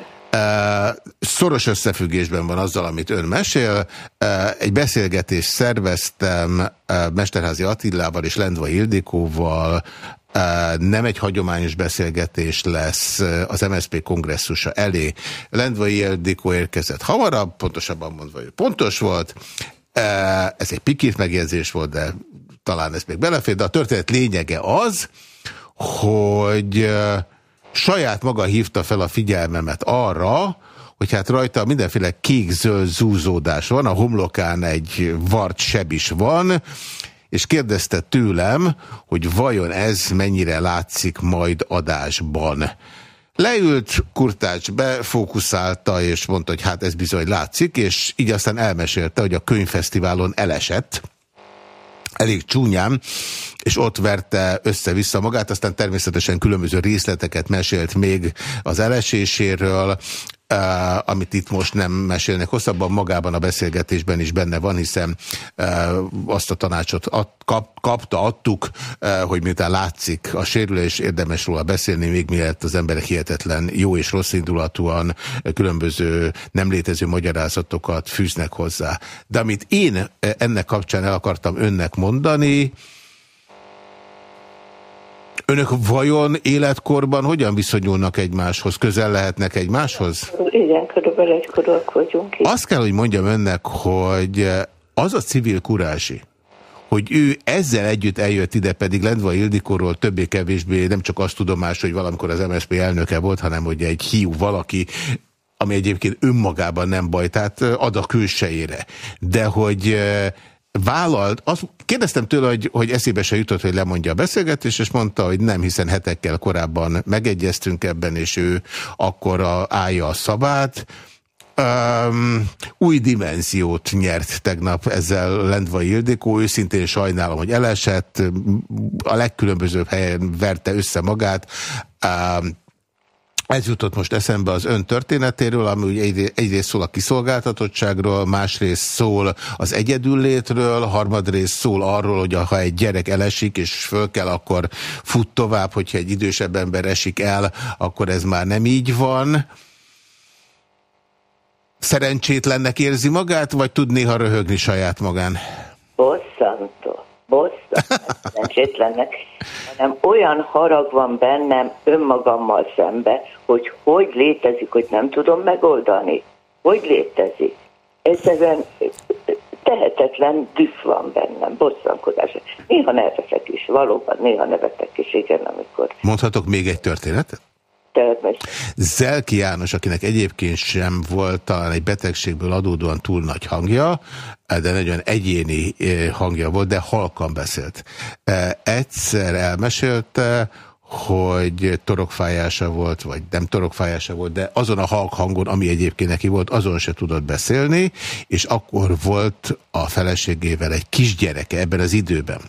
Szoros összefüggésben van azzal, amit ön mesél. Egy beszélgetést szerveztem Mesterházi Attilával és Lendva Ildikóval, nem egy hagyományos beszélgetés lesz az MSZP kongresszusa elé. Lendvai Ildikó érkezett hamarabb, pontosabban mondva, hogy pontos volt. Ez egy pikít megjegyzés volt, de talán ez még belefér, de a történet lényege az, hogy saját maga hívta fel a figyelmemet arra, hogy hát rajta mindenféle kék-zöld zúzódás van, a homlokán egy vart seb is van, és kérdezte tőlem, hogy vajon ez mennyire látszik majd adásban. Leült, Kurtács befókuszálta, és mondta, hogy hát ez bizony látszik, és így aztán elmesélte, hogy a könyvfesztiválon elesett, elég csúnyán, és ott verte össze-vissza magát, aztán természetesen különböző részleteket mesélt még az eleséséről, Uh, amit itt most nem mesélnek hosszabban, magában a beszélgetésben is benne van, hiszen uh, azt a tanácsot ad, kap, kapta, adtuk, uh, hogy miután látszik a sérülés, érdemes róla beszélni, még mielőtt az emberek hihetetlen jó és rossz indulatúan különböző nem létező magyarázatokat fűznek hozzá. De amit én ennek kapcsán el akartam önnek mondani, Önök vajon életkorban hogyan viszonyulnak egymáshoz? Közel lehetnek egymáshoz? Igen, körülbelül egykorúak vagyunk. Így. Azt kell, hogy mondjam önnek, hogy az a civil kurási, hogy ő ezzel együtt eljött ide, pedig Lendva Ildikóról többé-kevésbé nem csak azt tudomás, hogy valamikor az MSZP elnöke volt, hanem hogy egy hiú valaki, ami egyébként önmagában nem baj, tehát ad a külsejére. De hogy vállalt, azt kérdeztem tőle, hogy, hogy eszébe se jutott, hogy lemondja a beszélgetést, és mondta, hogy nem, hiszen hetekkel korábban megegyeztünk ebben, és ő akkor a, állja a szabát. Um, új dimenziót nyert tegnap ezzel Lendvai Ildikó, őszintén sajnálom, hogy elesett, a legkülönbözőbb helyen verte össze magát, um, ez jutott most eszembe az ön történetéről, ami ugye egyrészt szól a kiszolgáltatottságról, másrészt szól az egyedüllétről, harmadrészt szól arról, hogy ha egy gyerek elesik és föl kell, akkor fut tovább, hogyha egy idősebb ember esik el, akkor ez már nem így van. Szerencsétlennek érzi magát, vagy tud néha röhögni saját magán? Bosszantó, bosszantó, szerencsétlennek hanem olyan harag van bennem önmagammal szembe, hogy hogy létezik, hogy nem tudom megoldani. Hogy létezik? Egyszerűen tehetetlen düh van bennem, bosszankodás. Néha nevetek is, valóban néha nevetek is, igen, amikor... Mondhatok még egy történetet? Zelki János, akinek egyébként sem volt talán egy betegségből adódóan túl nagy hangja, de nagyon egyéni eh, hangja volt, de halkan beszélt. Eh, egyszer elmesélte, hogy torokfájása volt, vagy nem torokfájása volt, de azon a halk hangon, ami egyébként neki volt, azon se tudott beszélni, és akkor volt a feleségével egy kisgyereke ebben az időben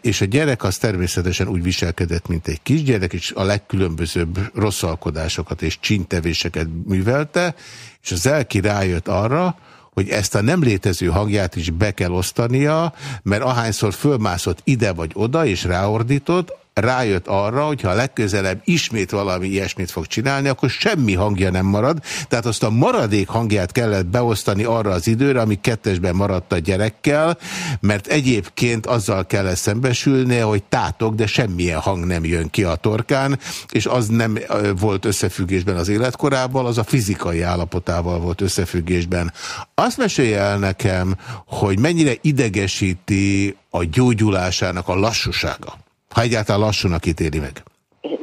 és a gyerek az természetesen úgy viselkedett, mint egy kisgyerek, és a legkülönbözőbb rosszalkodásokat és csintevéseket művelte, és az elki rájött arra, hogy ezt a nem létező hangját is be kell osztania, mert ahányszor fölmászott ide vagy oda, és ráordított, rájött arra, hogy ha a legközelebb ismét valami ilyesmit fog csinálni, akkor semmi hangja nem marad, tehát azt a maradék hangját kellett beosztani arra az időre, ami kettesben maradt a gyerekkel, mert egyébként azzal kellett szembesülnie, hogy tátok, de semmilyen hang nem jön ki a torkán, és az nem volt összefüggésben az életkorával, az a fizikai állapotával volt összefüggésben. Azt mesélje el nekem, hogy mennyire idegesíti a gyógyulásának a lassúsága. Ha egyáltalán lassúnak ítéli meg.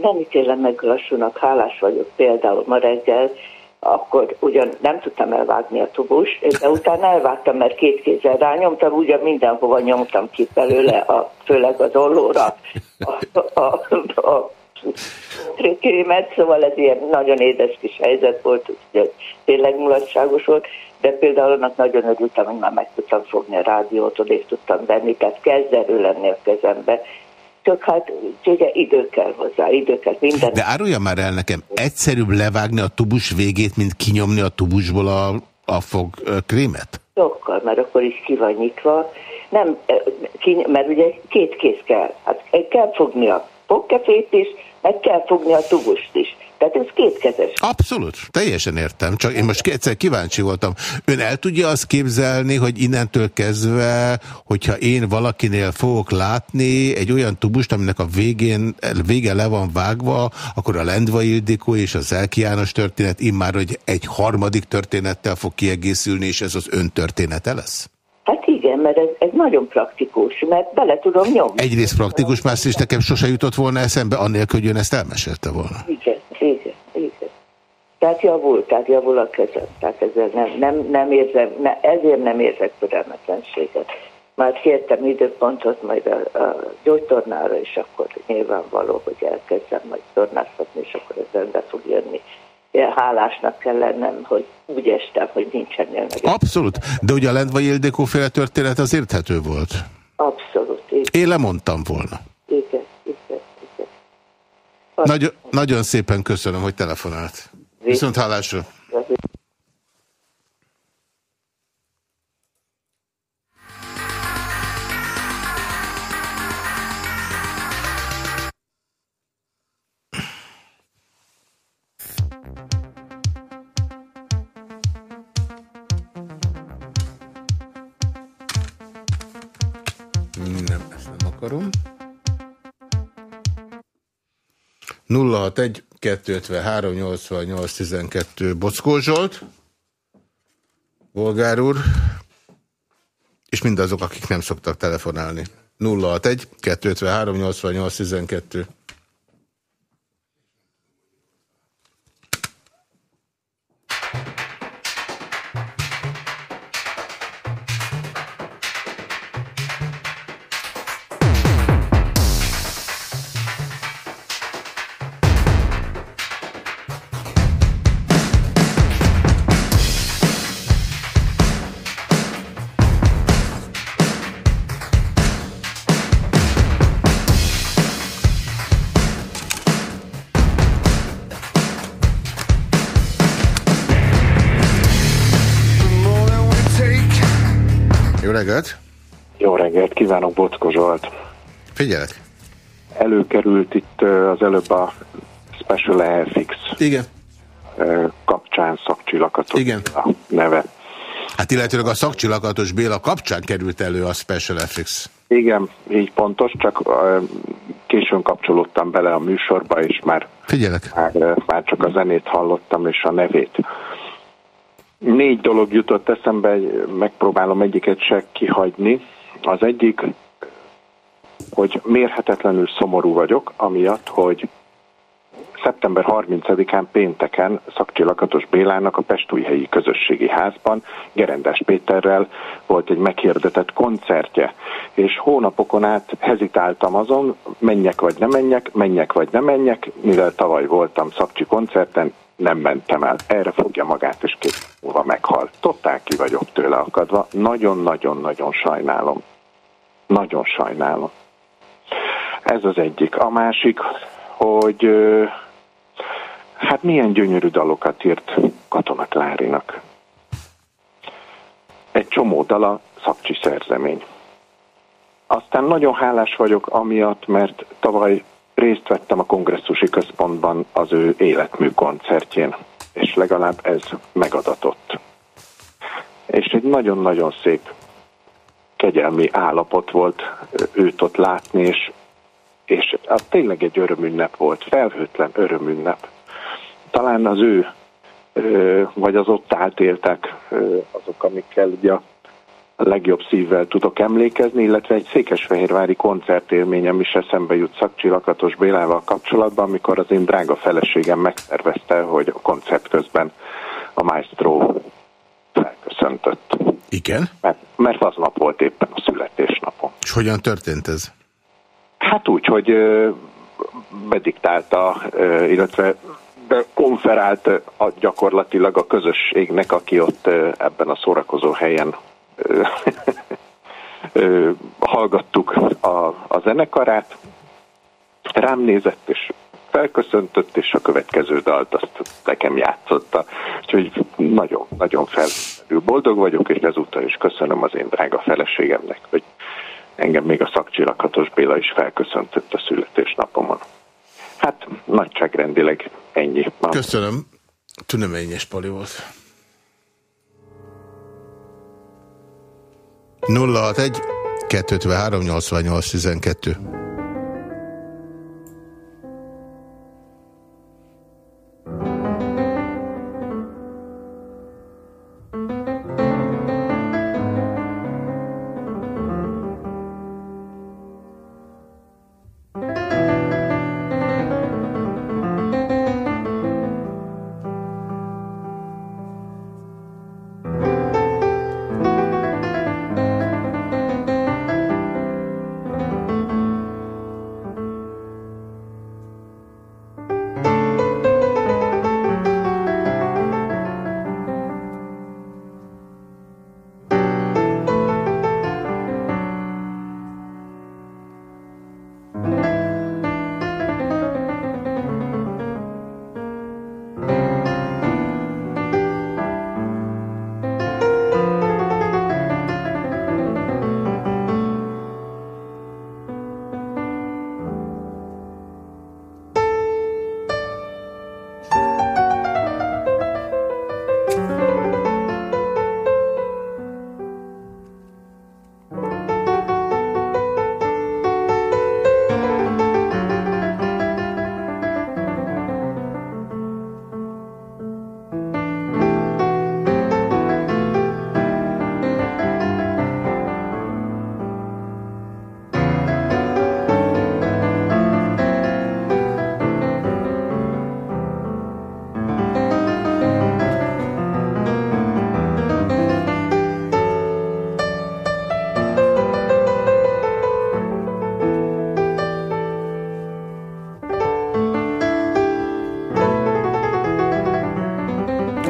Nem ítélem meg lassúnak, hálás vagyok például ma reggel, akkor ugyan nem tudtam elvágni a tubus, de utána elvágtam, mert két kézzel rányomtam, ugyan mindenhova nyomtam ki belőle, a, főleg az ollóra a, a, a, a krémet, szóval ez ilyen nagyon édes kis helyzet volt, úgyhogy tényleg mulatságos volt, de például annak nagyon örültem, hogy már meg tudtam fogni a rádiót, odébb tudtam venni, tehát kezd erő lenni a kezembe, csak hát ugye idő kell hozzá, idő kell minden. De árulja már el nekem, egyszerűbb levágni a tubus végét, mint kinyomni a tubusból a, a fog krémet? Sokkal, mert akkor is ki van nyitva. Nem, mert ugye két kéz kell. Hát kell fogni a fogkefét is, meg kell fogni a tubust is. Tehát ez kétkezes. Abszolút, teljesen értem. Csak én most egyszer kíváncsi voltam. Ön el tudja azt képzelni, hogy innentől kezdve, hogyha én valakinél fogok látni egy olyan tubust, aminek a végén, vége le van vágva, akkor a Lendvai Ildikó és az Elki János történet immár, hogy egy harmadik történettel fog kiegészülni, és ez az ön története lesz? Hát igen, mert ez, ez nagyon praktikus, mert bele tudom nyomni. Egyrészt praktikus, másrészt nekem sose jutott volna eszembe, annélkül, hogy ön ezt elmesélte volna. Igen. Tehát javul, tehát javul a kezem. Tehát ezzel nem, nem, nem érzem, ne, ezért nem érzek türelmetlenséget. Már kértem időpontot majd a, a gyógytornára, és akkor nyilvánvaló, hogy elkezdem majd tornáztatni, és akkor ez rendbe fog jönni hálásnak kell lennem, hogy úgy estem, hogy nincsen meg. Abszolút, de ugye a Lendvai Ildikó féle történet az érthető volt. Abszolút. Igen. Én lemondtam volna. Igen, igen, igen. Nagyon, nagyon szépen köszönöm, hogy telefonált. Viszont hálásra. akarom. 061 253 88 12 Bockó Zsolt, Bolgár úr, és mindazok, akik nem szoktak telefonálni. 061 253 88 12 Zsolt! Figyelek! Előkerült itt az előbb a Special EFX Igen. kapcsán szakcsillakatos Igen. a neve. Hát illetőleg a szakcsillakatos Béla kapcsán került elő a Special FX. Igen, így pontos, csak későn kapcsolódtam bele a műsorba, és már, Figyelek. már, már csak a zenét hallottam, és a nevét. Négy dolog jutott eszembe, megpróbálom egyiket se kihagyni. Az egyik, hogy mérhetetlenül szomorú vagyok, amiatt, hogy szeptember 30-án pénteken Szakcsillakatos Bélának a Pestújhelyi Közösségi Házban Gerendás Péterrel volt egy meghirdetett koncertje, és hónapokon át hezitáltam azon, menjek vagy nem menjek, menjek vagy nem menjek, mivel tavaly voltam Szakcsi koncerten, nem mentem el. Erre fogja magát, és két múlva meghal. Totál ki vagyok tőle akadva. Nagyon-nagyon-nagyon sajnálom. Nagyon sajnálom. Ez az egyik. A másik, hogy hát milyen gyönyörű dalokat írt Katona Klárinak. Egy csomó dala szakcsi szerzemény. Aztán nagyon hálás vagyok amiatt, mert tavaly részt vettem a kongresszusi központban az ő életmű koncertjén, és legalább ez megadatott. És egy nagyon-nagyon szép kegyelmi állapot volt őt ott látni, és, és az tényleg egy örömünnep volt, felhőtlen örömünnep. Talán az ő, vagy az ott átéltek azok, amikkel ugye a legjobb szívvel tudok emlékezni, illetve egy székesfehérvári koncertélményem is eszembe jut Szakcsi Lakatos Bélával kapcsolatban, amikor az én drága feleségem megszervezte, hogy a koncert közben a maestro felköszöntött. Igen? Mert, mert aznap volt éppen a születésnapom. És hogyan történt ez? Hát úgy, hogy bediktálta, illetve konferált a, gyakorlatilag a közösségnek, aki ott ebben a szórakozó helyen hallgattuk a, a zenekarát, rám nézett, és felköszöntött, és a következő dalt azt nekem játszotta. Úgyhogy nagyon-nagyon felmerül boldog vagyok, és ezúttal is köszönöm az én drága feleségemnek, hogy engem még a szakcsillaghatos Béla is felköszöntött a születésnapomon. Hát nagyságrendileg ennyi. Köszönöm. Tüneményes Pali volt. 061 253 88 12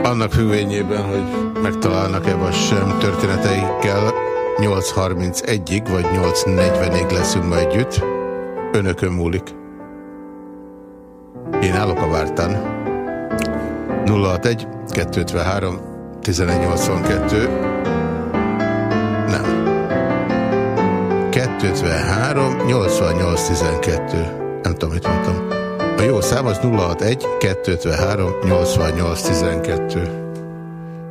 annak függvényében, hogy megtalálnak-e vagy sem történeteikkel 8.31-ig vagy 8.40-ig leszünk ma együtt. Önökön múlik. Én állok a vártán. 061 253 1182 Nem. 253 8812 Nem tudom, mit mondtam. A jó szám az 061 253 88 12.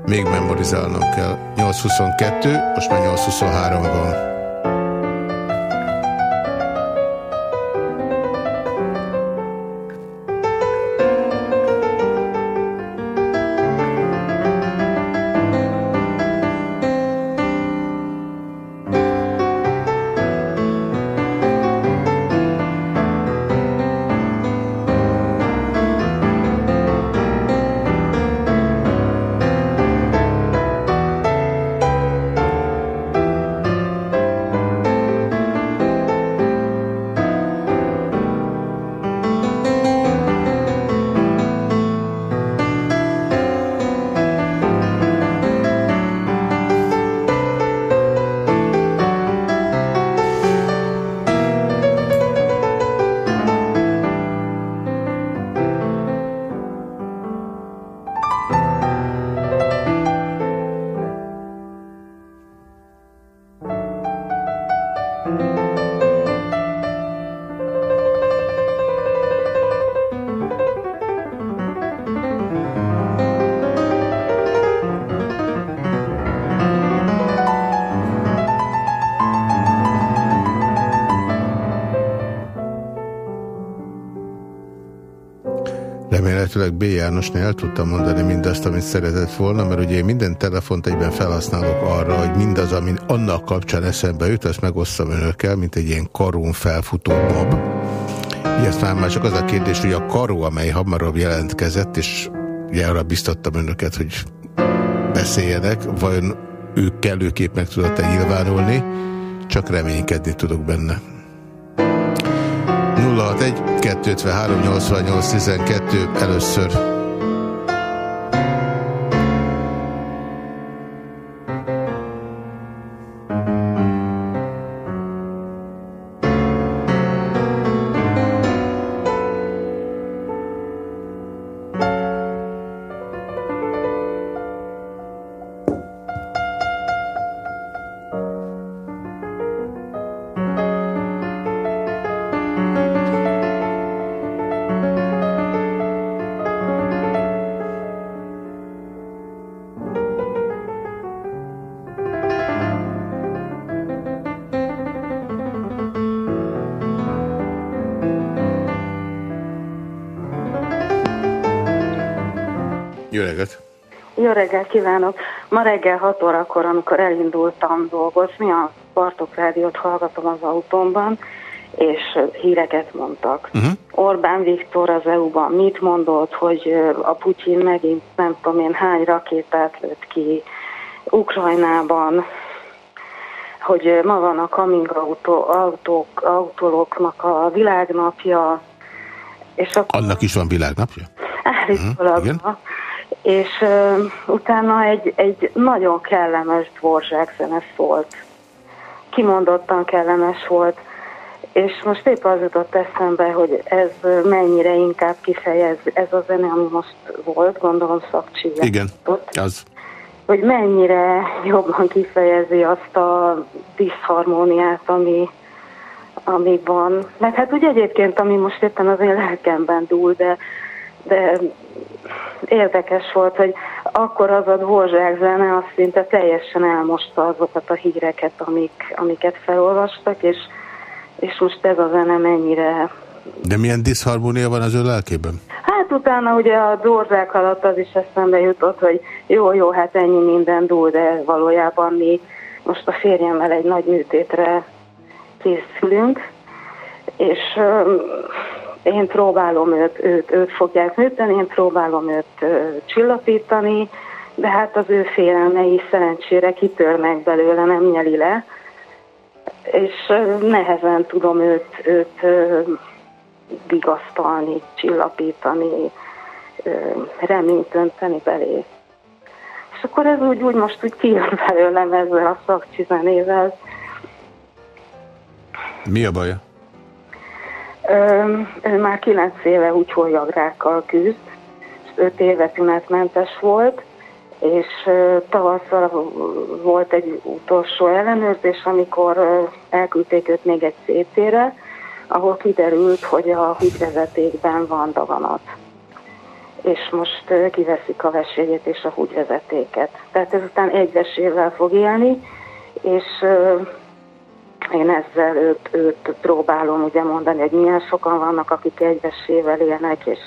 Még memorizálnom kell. 822, most már 823 van. Jánosnél el tudtam mondani mindazt, amit szeretett volna, mert ugye én minden telefont egyben felhasználok arra, hogy mindaz, ami annak kapcsán eszembe jut, azt megosztam önökkel, mint egy ilyen karón felfutó bab. Ezt már csak az a kérdés, hogy a karó, amely hamarabb jelentkezett, és ugye arra biztattam önöket, hogy beszéljenek, vajon ő kellőképp meg tudott-e nyilvánulni, csak reménykedni tudok benne. 061 253 88 12 először. Reggelt kívánok! Ma reggel 6 órakor, amikor elindultam dolgozni, a Bartok Rádiót hallgatom az autómban, és híreket mondtak. Uh-huh. Orbán Viktor az EU-ban mit mondott, hogy a Putyin megint nem tudom én hány rakétát lőtt ki Ukrajnában, hogy ma van a coming autó, autók, autóknak a világnapja. És akkor... Annak is van világnapja? Állítólag. Uh-huh. És uh, utána egy, egy nagyon kellemes dvorzsák zene szólt. Kimondottan kellemes volt. És most épp az jutott eszembe, hogy ez mennyire inkább kifejez, ez a zene, ami most volt, gondolom szakcsillag. Igen, az. Hogy mennyire jobban kifejezi azt a diszharmóniát, ami, ami van. Mert hát ugye egyébként, ami most éppen az én lelkemben dúl, de, de érdekes volt, hogy akkor az a dvorzsák zene azt szinte teljesen elmosta azokat a híreket, amik, amiket felolvastak, és, és most ez a zene mennyire... De milyen diszharmónia van az ő lelkében? Hát utána ugye a dvorzsák alatt az is eszembe jutott, hogy jó, jó, hát ennyi minden dúl, de valójában mi most a férjemmel egy nagy műtétre készülünk, és én próbálom őt, őt, őt fogják műteni, én próbálom őt ö, csillapítani, de hát az ő félelmei szerencsére kitörnek belőle, nem nyeli le, és nehezen tudom őt, őt vigasztalni, csillapítani, reményt önteni belé. És akkor ez úgy, úgy most úgy kijön belőlem ezzel a szakcsizenével. Mi a baja? Ő már kilenc éve úgy holyagrákkal küzd, öt éve tünetmentes volt, és tavasszal volt egy utolsó ellenőrzés, amikor elküldték őt még egy CT-re, ahol kiderült, hogy a húgyvezetékben van daganat. És most kiveszik a veségét és a húgyvezetéket. Tehát ezután egy vesével fog élni, és én ezzel őt, őt próbálom ugye mondani, hogy milyen sokan vannak, akik egyvesével élnek, és...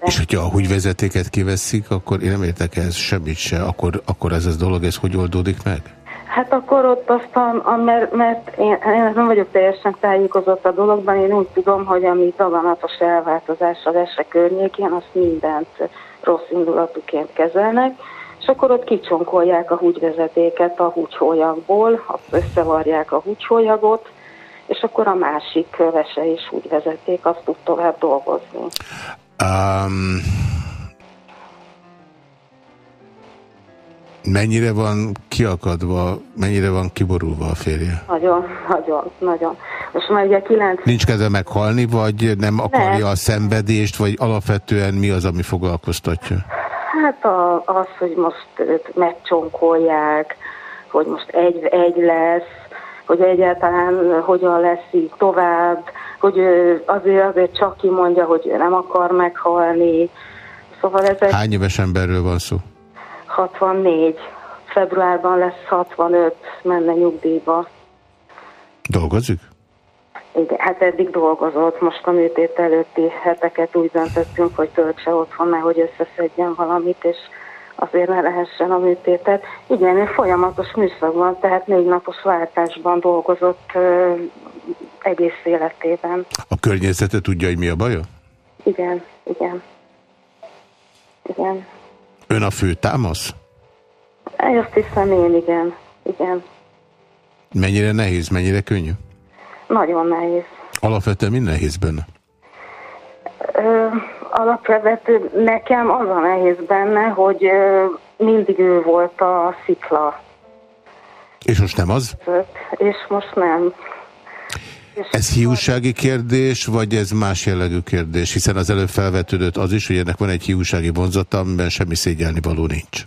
És hogyha a húgyvezetéket kiveszik, akkor én nem értek ez semmit se, akkor, akkor ez az dolog, ez hogy oldódik meg? Hát akkor ott aztán, a, mert, mert én, én nem vagyok teljesen tájékozott a dologban, én úgy tudom, hogy ami daganatos elváltozás a vese környékén, azt mindent rossz indulatuként kezelnek, és akkor ott kicsonkolják a húgyvezetéket a húgyhólyagból, összevarják a húgyhólyagot, és akkor a másik vese és húgyvezeték azt tud tovább dolgozni. Um, mennyire van kiakadva, mennyire van kiborulva a férje? Nagyon, nagyon, nagyon. Most már ugye kilenc... Nincs kedve meghalni, vagy nem akarja nem. a szenvedést, vagy alapvetően mi az, ami foglalkoztatja? Hát a, az, hogy most őt megcsonkolják, hogy most egy, egy lesz, hogy egyáltalán hogyan lesz így tovább, hogy ő azért, azért csak kimondja, hogy ő nem akar meghalni. Szóval ez egy... Hány éves emberről van szó? 64. Februárban lesz 65, menne nyugdíjba. Dolgozik? Igen, hát eddig dolgozott, most a műtét előtti heteket úgy döntöttünk, hogy töltse otthon, mert hogy összeszedjen valamit, és azért ne lehessen a műtétet. Igen, ő folyamatos műszakban, tehát négy napos váltásban dolgozott ö, egész életében. A környezete tudja, hogy mi a baja? Igen, igen. Igen. Ön a fő támasz? Azt hiszem én, igen. Igen. Mennyire nehéz, mennyire könnyű? Nagyon nehéz. Alapvetően mi nehéz benne? Ö, alapvető nekem az a nehéz benne, hogy ö, mindig ő volt a szikla. És most nem az? És most nem. Ez hiúsági kérdés, vagy ez más jellegű kérdés? Hiszen az előbb felvetődött az is, hogy ennek van egy hiúsági vonzata, amiben semmi szégyelni való nincs.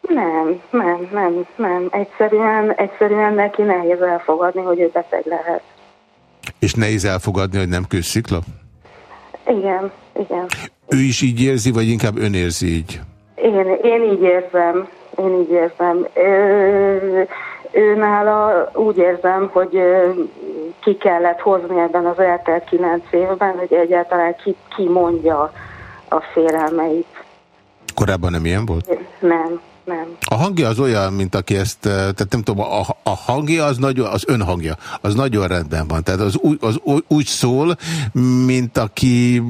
Nem, nem, nem, nem. Egyszerűen, egyszerűen neki nehéz elfogadni, hogy ő beteg lehet. És nehéz elfogadni, hogy nem kőszikla? Igen, igen. Ő is így érzi, vagy inkább ön érzi így? Én, én így érzem. Én így érzem. Ő, ő nála úgy érzem, hogy ki kellett hozni ebben az eltelt kilenc évben, hogy egyáltalán ki, ki mondja a félelmeit. Korábban nem ilyen volt? Nem, nem. A hangja az olyan, mint aki ezt, tehát nem tudom, a, a hangja az nagyon, az önhangja, az nagyon rendben van. Tehát az, úgy, az úgy szól, mint aki,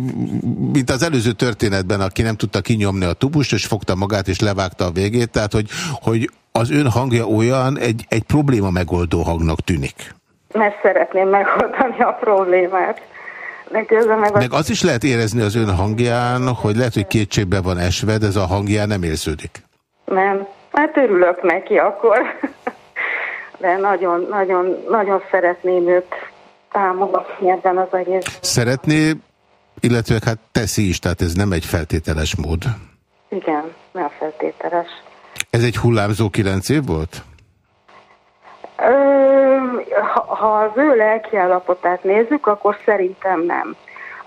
mint az előző történetben, aki nem tudta kinyomni a tubust, és fogta magát, és levágta a végét. Tehát, hogy, hogy az ön hangja olyan, egy, egy probléma megoldó hangnak tűnik. Mert szeretném megoldani a problémát. De meg, meg az is lehet érezni az ön hangján, hogy lehet, hogy kétségbe van esve, de ez a hangján nem érződik. Nem. Hát örülök neki akkor. De nagyon, nagyon, nagyon szeretném őt támogatni ebben az egész. Szeretné, illetve hát teszi is, tehát ez nem egy feltételes mód. Igen, nem feltételes. Ez egy hullámzó kilenc év volt? Ö, ha, ha az ő lelkiállapotát nézzük, akkor szerintem nem.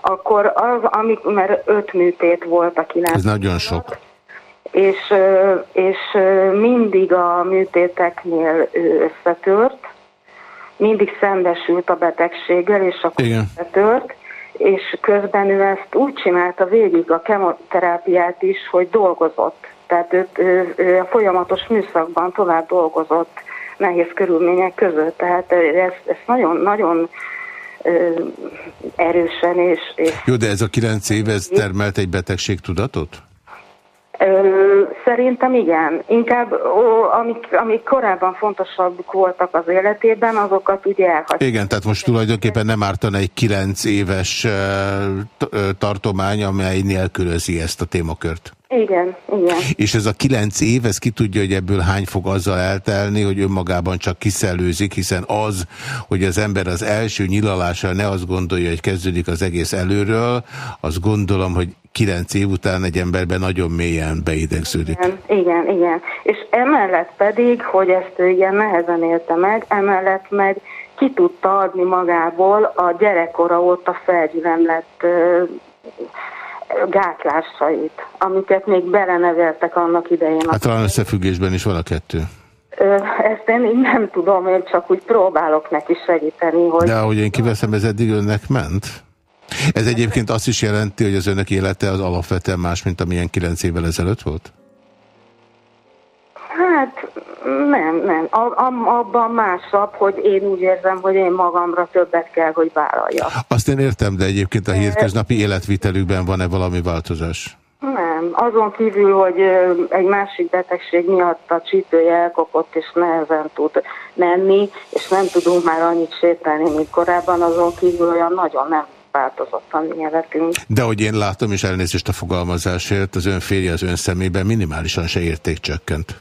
Akkor az, amik, mert öt műtét volt a kilenc. Ez nagyon sok és, és mindig a műtéteknél ő összetört, mindig szembesült a betegséggel, és akkor Igen. összetört, és közben ő ezt úgy csinálta végig a kemoterápiát is, hogy dolgozott. Tehát ő, ő, ő a folyamatos műszakban tovább dolgozott nehéz körülmények között. Tehát ez, ez nagyon, nagyon erősen és, és... Jó, de ez a kilenc év, ez termelt egy betegség tudatot? Ö, szerintem igen. Inkább ó, amik, amik korábban fontosabbak voltak az életében, azokat ugye elhagyták. Igen, tehát most tulajdonképpen nem ártana egy kilenc éves tartomány, amely nélkülözi ezt a témakört. Igen, igen. És ez a kilenc év, ez ki tudja, hogy ebből hány fog azzal eltelni, hogy önmagában csak kiszellőzik, hiszen az, hogy az ember az első nyilalással ne azt gondolja, hogy kezdődik az egész előről, azt gondolom, hogy kilenc év után egy emberben nagyon mélyen beidegződik. Igen, igen, igen. És emellett pedig, hogy ezt ő ilyen nehezen élte meg, emellett meg ki tudta adni magából a gyerekkora óta felgyülemlett gátlásait, amiket még beleneveltek annak idején. Hát talán összefüggésben is van a kettő. Ezt én így nem tudom, én csak úgy próbálok neki segíteni, hogy... De ahogy én kiveszem, ez eddig önnek ment? Ez egyébként azt is jelenti, hogy az önök élete az alapvetően más, mint amilyen kilenc évvel ezelőtt volt? Hát nem, nem. A, a, abban másabb, hogy én úgy érzem, hogy én magamra többet kell, hogy vállalja. Azt én értem, de egyébként a hétköznapi életvitelükben van-e valami változás? Nem. Azon kívül, hogy egy másik betegség miatt a csípője elkopott és nehezen tud menni, és nem tudunk már annyit sétálni, mint korábban, azon kívül olyan nagyon nem változott a mi életünk. De hogy én látom, és elnézést a fogalmazásért, az ön férje az ön szemében minimálisan se értékcsökkent.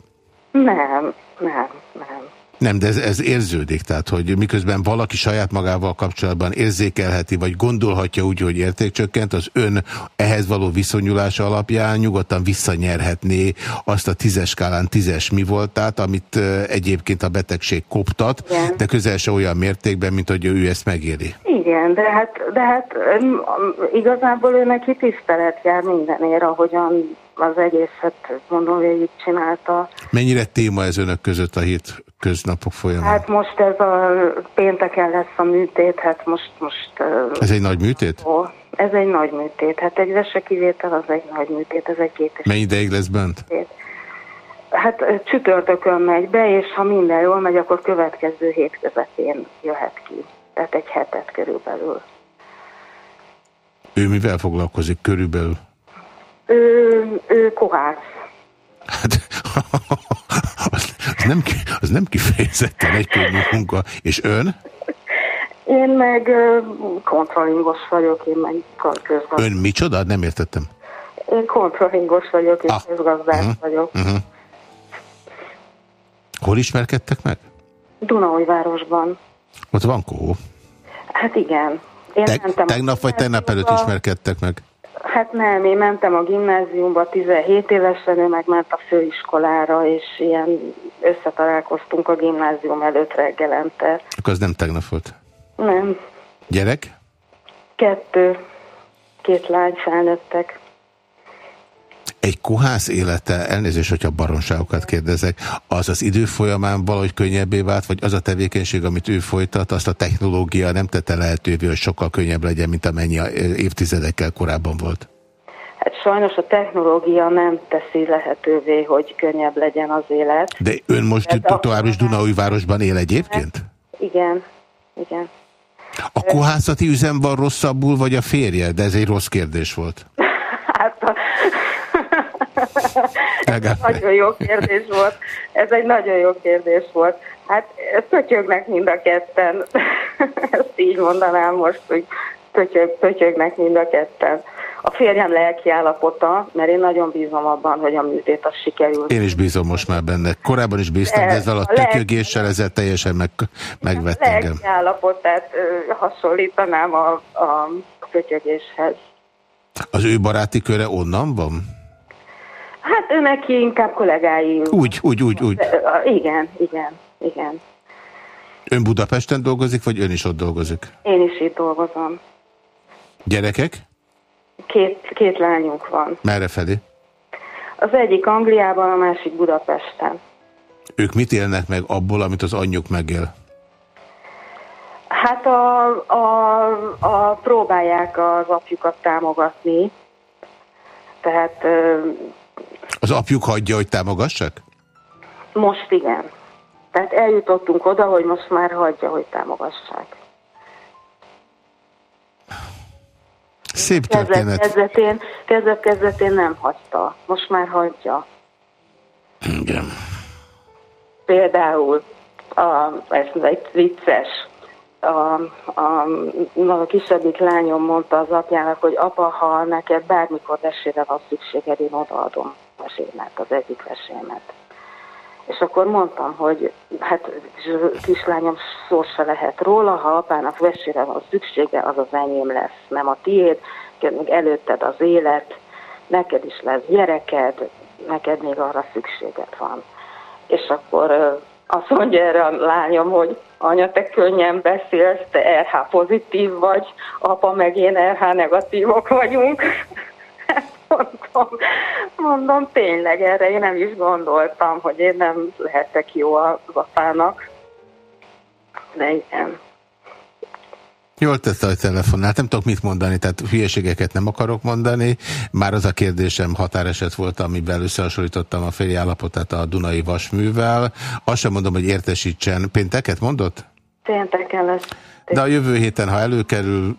Nem, nem, nem. Nem, de ez, ez érződik, tehát hogy miközben valaki saját magával kapcsolatban érzékelheti, vagy gondolhatja úgy, hogy értékcsökkent, az ön ehhez való viszonyulása alapján nyugodtan visszanyerhetné azt a tízes skálán tízes mi voltát, amit egyébként a betegség koptat, Igen. de közel se olyan mértékben, mint hogy ő ezt megéri. Igen, de hát, de hát igazából ő neki tisztelet jár mindenért, ahogyan az egészet mondom végig csinálta. Mennyire téma ez önök között a hét köznapok folyamán? Hát most ez a pénteken lesz a műtét, hát most... most ez egy nagy műtét? Ó, ez egy nagy műtét. Hát egy vesekivétel az egy nagy műtét, ez egy két Mennyi ideig lesz bent? Műtét. Hát csütörtökön megy be, és ha minden jól megy, akkor következő hét közepén jöhet ki. Tehát egy hetet körülbelül. Ő mivel foglalkozik körülbelül? Ő, ő kohász. Hát, az, nem, az nem kifejezetten egy munka. És ön? Én meg kontrollingos vagyok, én meg közgazdás. Ön micsoda? Nem értettem. Én kontrollingos vagyok, és ah. közgazdás uh mhm. -huh. vagyok. Uh mhm. -huh. Hol ismerkedtek meg? Dunaújvárosban. Ott van kó? Hát igen. Én Te mentem tegnap vagy tegnap előtt ismerkedtek meg? Hát nem, én mentem a gimnáziumba 17 évesen, ő meg ment a főiskolára, és ilyen összetalálkoztunk a gimnázium előtt reggelente. Akkor az nem tegnap volt? Nem. Gyerek? Kettő. Két lány felnőttek egy kohász élete, elnézést, hogyha baronságokat kérdezek, az az idő folyamán valahogy könnyebbé vált, vagy az a tevékenység, amit ő folytat, azt a technológia nem tette lehetővé, hogy sokkal könnyebb legyen, mint amennyi évtizedekkel korábban volt? Hát sajnos a technológia nem teszi lehetővé, hogy könnyebb legyen az élet. De ön most hát tovább is Dunaújvárosban él egyébként? Igen, igen. A kohászati üzem van rosszabbul, vagy a férje? De ez egy rossz kérdés volt. hát a nagyon jó kérdés volt. Ez egy nagyon jó kérdés volt. Hát pötyögnek mind a ketten. Ezt így mondanám most, hogy pötyög, pötyögnek mind a ketten. A férjem lelki állapota, mert én nagyon bízom abban, hogy a műtét az sikerül. Én is bízom most már benne. Korábban is bíztam, de ezzel a, a tötyögéssel ezzel teljesen meg, megvett engem. A lelki állapotát hasonlítanám a, a pötyögéshez. Az ő baráti köre onnan van? Hát ő neki inkább kollégái. Úgy, úgy, úgy, úgy. Igen, igen, igen. Ön Budapesten dolgozik, vagy ön is ott dolgozik? Én is itt dolgozom. Gyerekek? Két, két lányunk van. Merre felé? Az egyik Angliában, a másik Budapesten. Ők mit élnek meg abból, amit az anyjuk megél? Hát a, a, a próbálják az apjukat támogatni, tehát az apjuk hagyja, hogy támogassak? Most igen. Tehát eljutottunk oda, hogy most már hagyja, hogy támogassák. Szép történet. Kezdet-kezdetén, kezdet-kezdetén nem hagyta. Most már hagyja. Igen. Például, a, ez egy vicces, a, a, a kisebbik lányom mondta az apjának, hogy apa, ha neked bármikor vesére van szükséged, én odaadom mesémet, az egyik vesémet. És akkor mondtam, hogy hát kislányom szó se lehet róla, ha apának vesére van szüksége, az az enyém lesz, nem a tiéd, még előtted az élet, neked is lesz gyereked, neked még arra szükséged van. És akkor azt mondja erre a lányom, hogy anya, te könnyen beszélsz, te RH pozitív vagy, apa meg én RH negatívok vagyunk. mondom, mondom, tényleg erre én nem is gondoltam, hogy én nem lehetek jó az apának. De igen. Jól tette, hogy telefonált. Nem tudok mit mondani, tehát hülyeségeket nem akarok mondani. Már az a kérdésem határeset volt, amivel összehasonlítottam a féli állapotát a Dunai Vasművel. Azt sem mondom, hogy értesítsen. Pénteket mondott? Pénteken lesz. De a jövő héten, ha előkerül,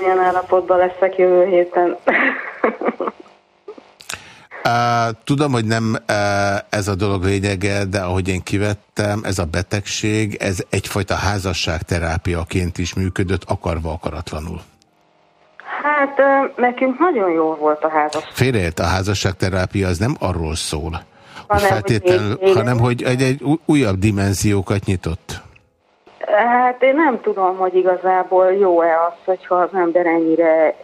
milyen állapotban leszek jövő héten. Tudom, hogy nem ez a dolog lényege, de ahogy én kivettem, ez a betegség, ez egyfajta házasságterápiaként is működött, akarva akaratlanul. Hát nekünk nagyon jó volt a házasság. Félreért, a házasságterápia az nem arról szól, hanem, hogy feltétlenül, hogy hanem hogy egy, egy újabb dimenziókat nyitott. Hát én nem tudom, hogy igazából jó-e az, hogyha az ember ennyire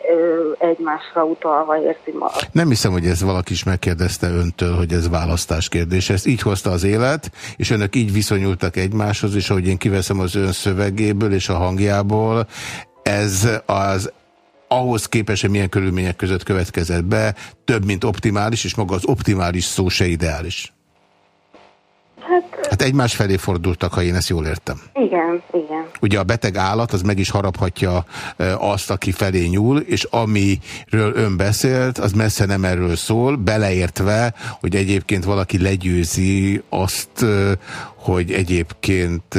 egymásra utalva érzi magát. Nem hiszem, hogy ez valaki is megkérdezte öntől, hogy ez választás kérdés. Ezt így hozta az élet, és önök így viszonyultak egymáshoz, és ahogy én kiveszem az ön szövegéből és a hangjából, ez az ahhoz képest, hogy milyen körülmények között következett be, több, mint optimális, és maga az optimális szó se ideális. Hát, hát egymás felé fordultak, ha én ezt jól értem. Igen, igen. Ugye a beteg állat az meg is haraphatja azt, aki felé nyúl, és amiről ön beszélt, az messze nem erről szól, beleértve, hogy egyébként valaki legyőzi azt, hogy egyébként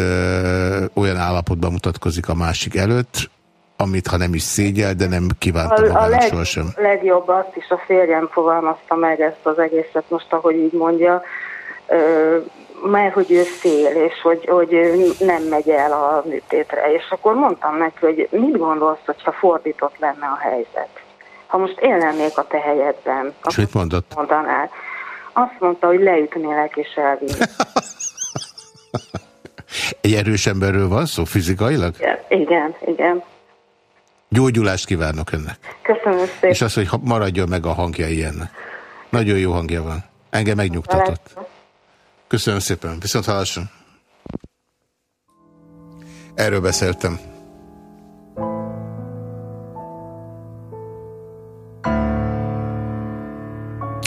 olyan állapotban mutatkozik a másik előtt, amit ha nem is szégyel, de nem kívánta a, a leg, sohasem. legjobb azt is a férjem fogalmazta meg ezt az egészet most, ahogy így mondja, mert hogy ő fél, és hogy, hogy nem megy el a műtétre. És akkor mondtam neki, hogy mit gondolsz, hogyha fordított lenne a helyzet? Ha most én lennék a te helyedben. És mit mondott? Mondanál. Azt mondta, hogy leütnélek és elvinni. Egy erős emberről van szó fizikailag? Igen, igen. Gyógyulást kívánok önnek. Köszönöm szépen. És az, hogy maradjon meg a hangja ilyennek. Nagyon jó hangja van. Engem megnyugtatott. Köszönöm szépen. Viszont hallásra. Erről beszéltem.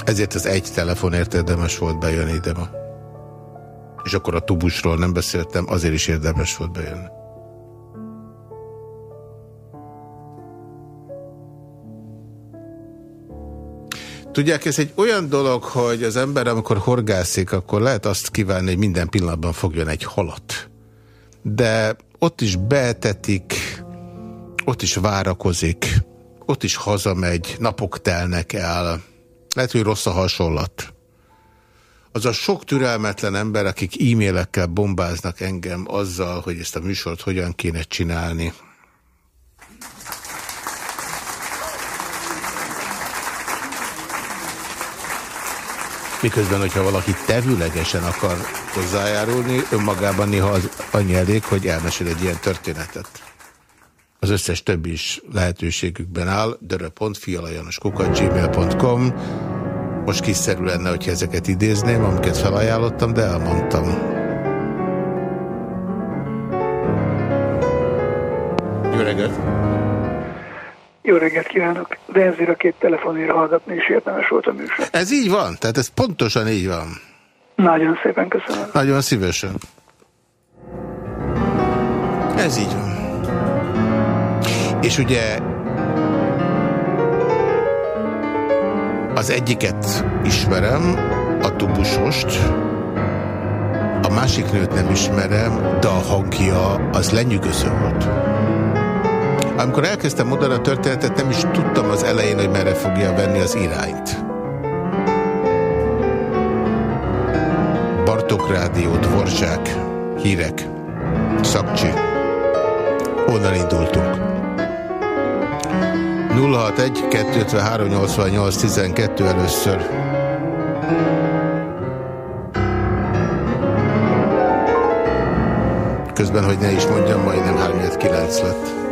Ezért az egy telefonért érdemes volt bejönni ide ma. És akkor a tubusról nem beszéltem, azért is érdemes volt bejönni. Tudják, ez egy olyan dolog, hogy az ember, amikor horgászik, akkor lehet azt kívánni, hogy minden pillanatban fogjon egy halat. De ott is betetik, ott is várakozik, ott is hazamegy, napok telnek el. Lehet, hogy rossz a hasonlat. Az a sok türelmetlen ember, akik e-mailekkel bombáznak engem azzal, hogy ezt a műsort hogyan kéne csinálni, Miközben, hogyha valaki tevőlegesen akar hozzájárulni, önmagában néha az annyi elég, hogy elmesél egy ilyen történetet. Az összes többi is lehetőségükben áll, dörö.fialajanoskukat.gmail.com Most kiszerű lenne, hogyha ezeket idézném, amiket felajánlottam, de elmondtam. Jó reggelt! Jó reggelt kívánok! De ezért a két telefonért hallgatni is érdemes volt a műsor. Ez így van? Tehát ez pontosan így van? Nagyon szépen köszönöm. Nagyon szívesen. Ez így van. És ugye az egyiket ismerem, a tubusost, a másik nőt nem ismerem, de a hangja az lenyűgöző volt. Amikor elkezdtem mondani a történetet, nem is tudtam az elején, hogy merre fogja venni az irányt. Bartok Rádió, Dvorzsák, hírek, Szakcsi. Onnan indultunk. 061 253 88 12 először. Közben, hogy ne is mondjam, majdnem 39 lett.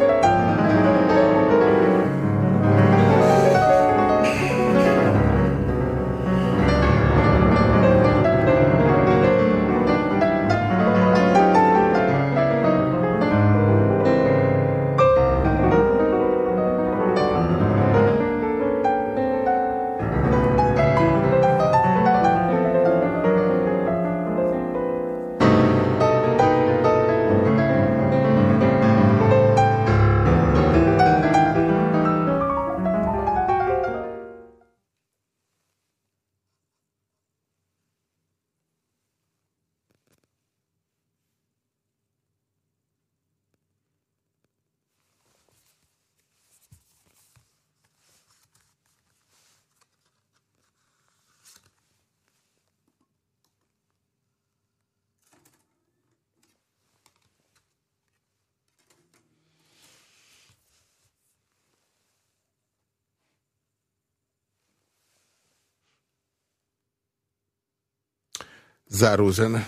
Zárózene.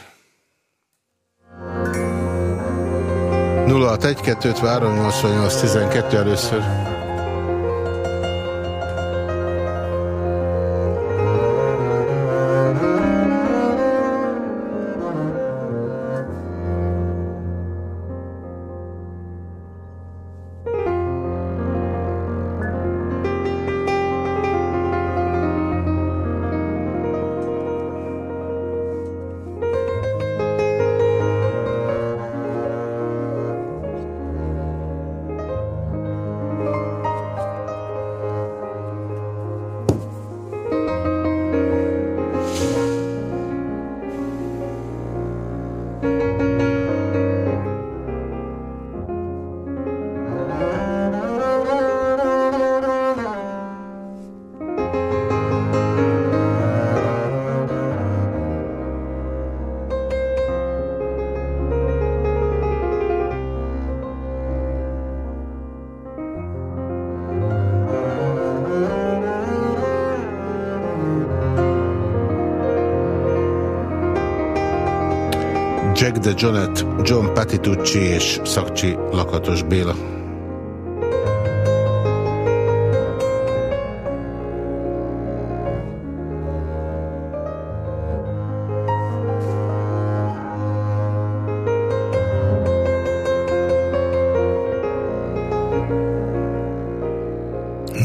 061 253 88 12 először. Jack de Jonet, John Patitucci és Szakcsi Lakatos Béla.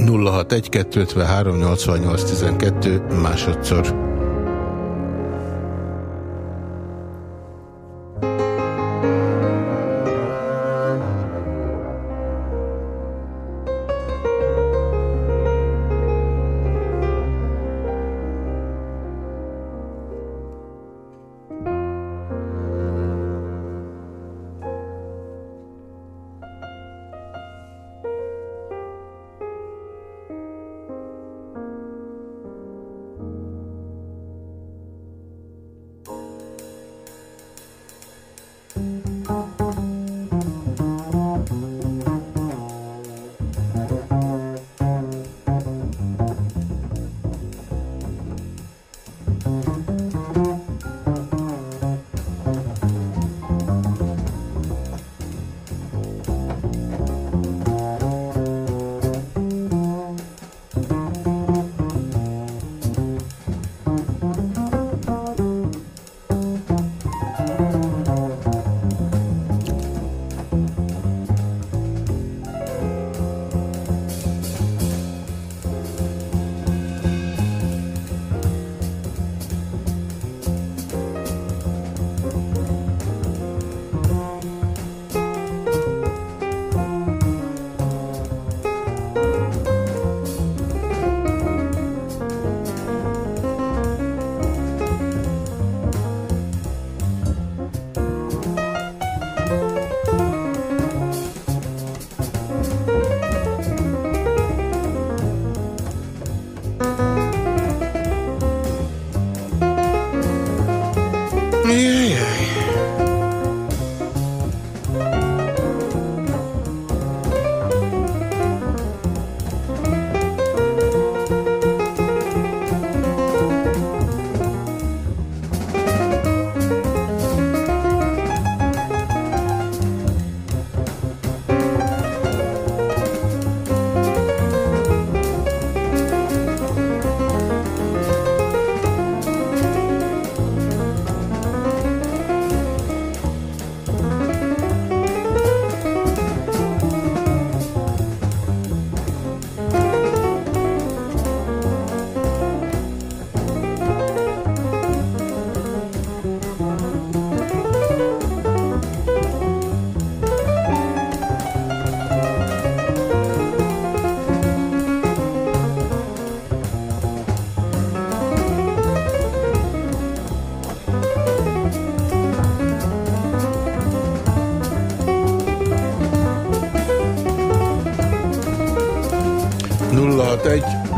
061 253 88 12 másodszor.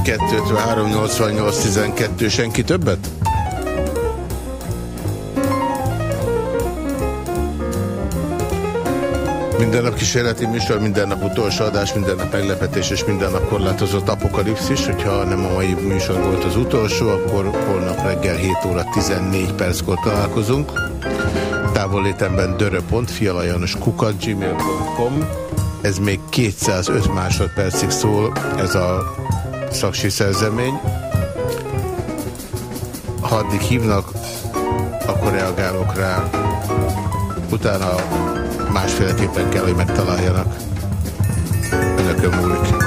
253 88 12 senki többet? Minden nap kísérleti műsor, minden nap utolsó adás, minden nap meglepetés és minden nap korlátozott apokalipszis. Hogyha nem a mai műsor volt az utolsó, akkor holnap reggel 7 óra 14 perckor találkozunk. Távollétemben gmail.com Ez még 205 másodpercig szól, ez a szaksi szerzemény. Ha addig hívnak, akkor reagálok rá. Utána másféleképpen kell, hogy megtaláljanak. Önökön múlik.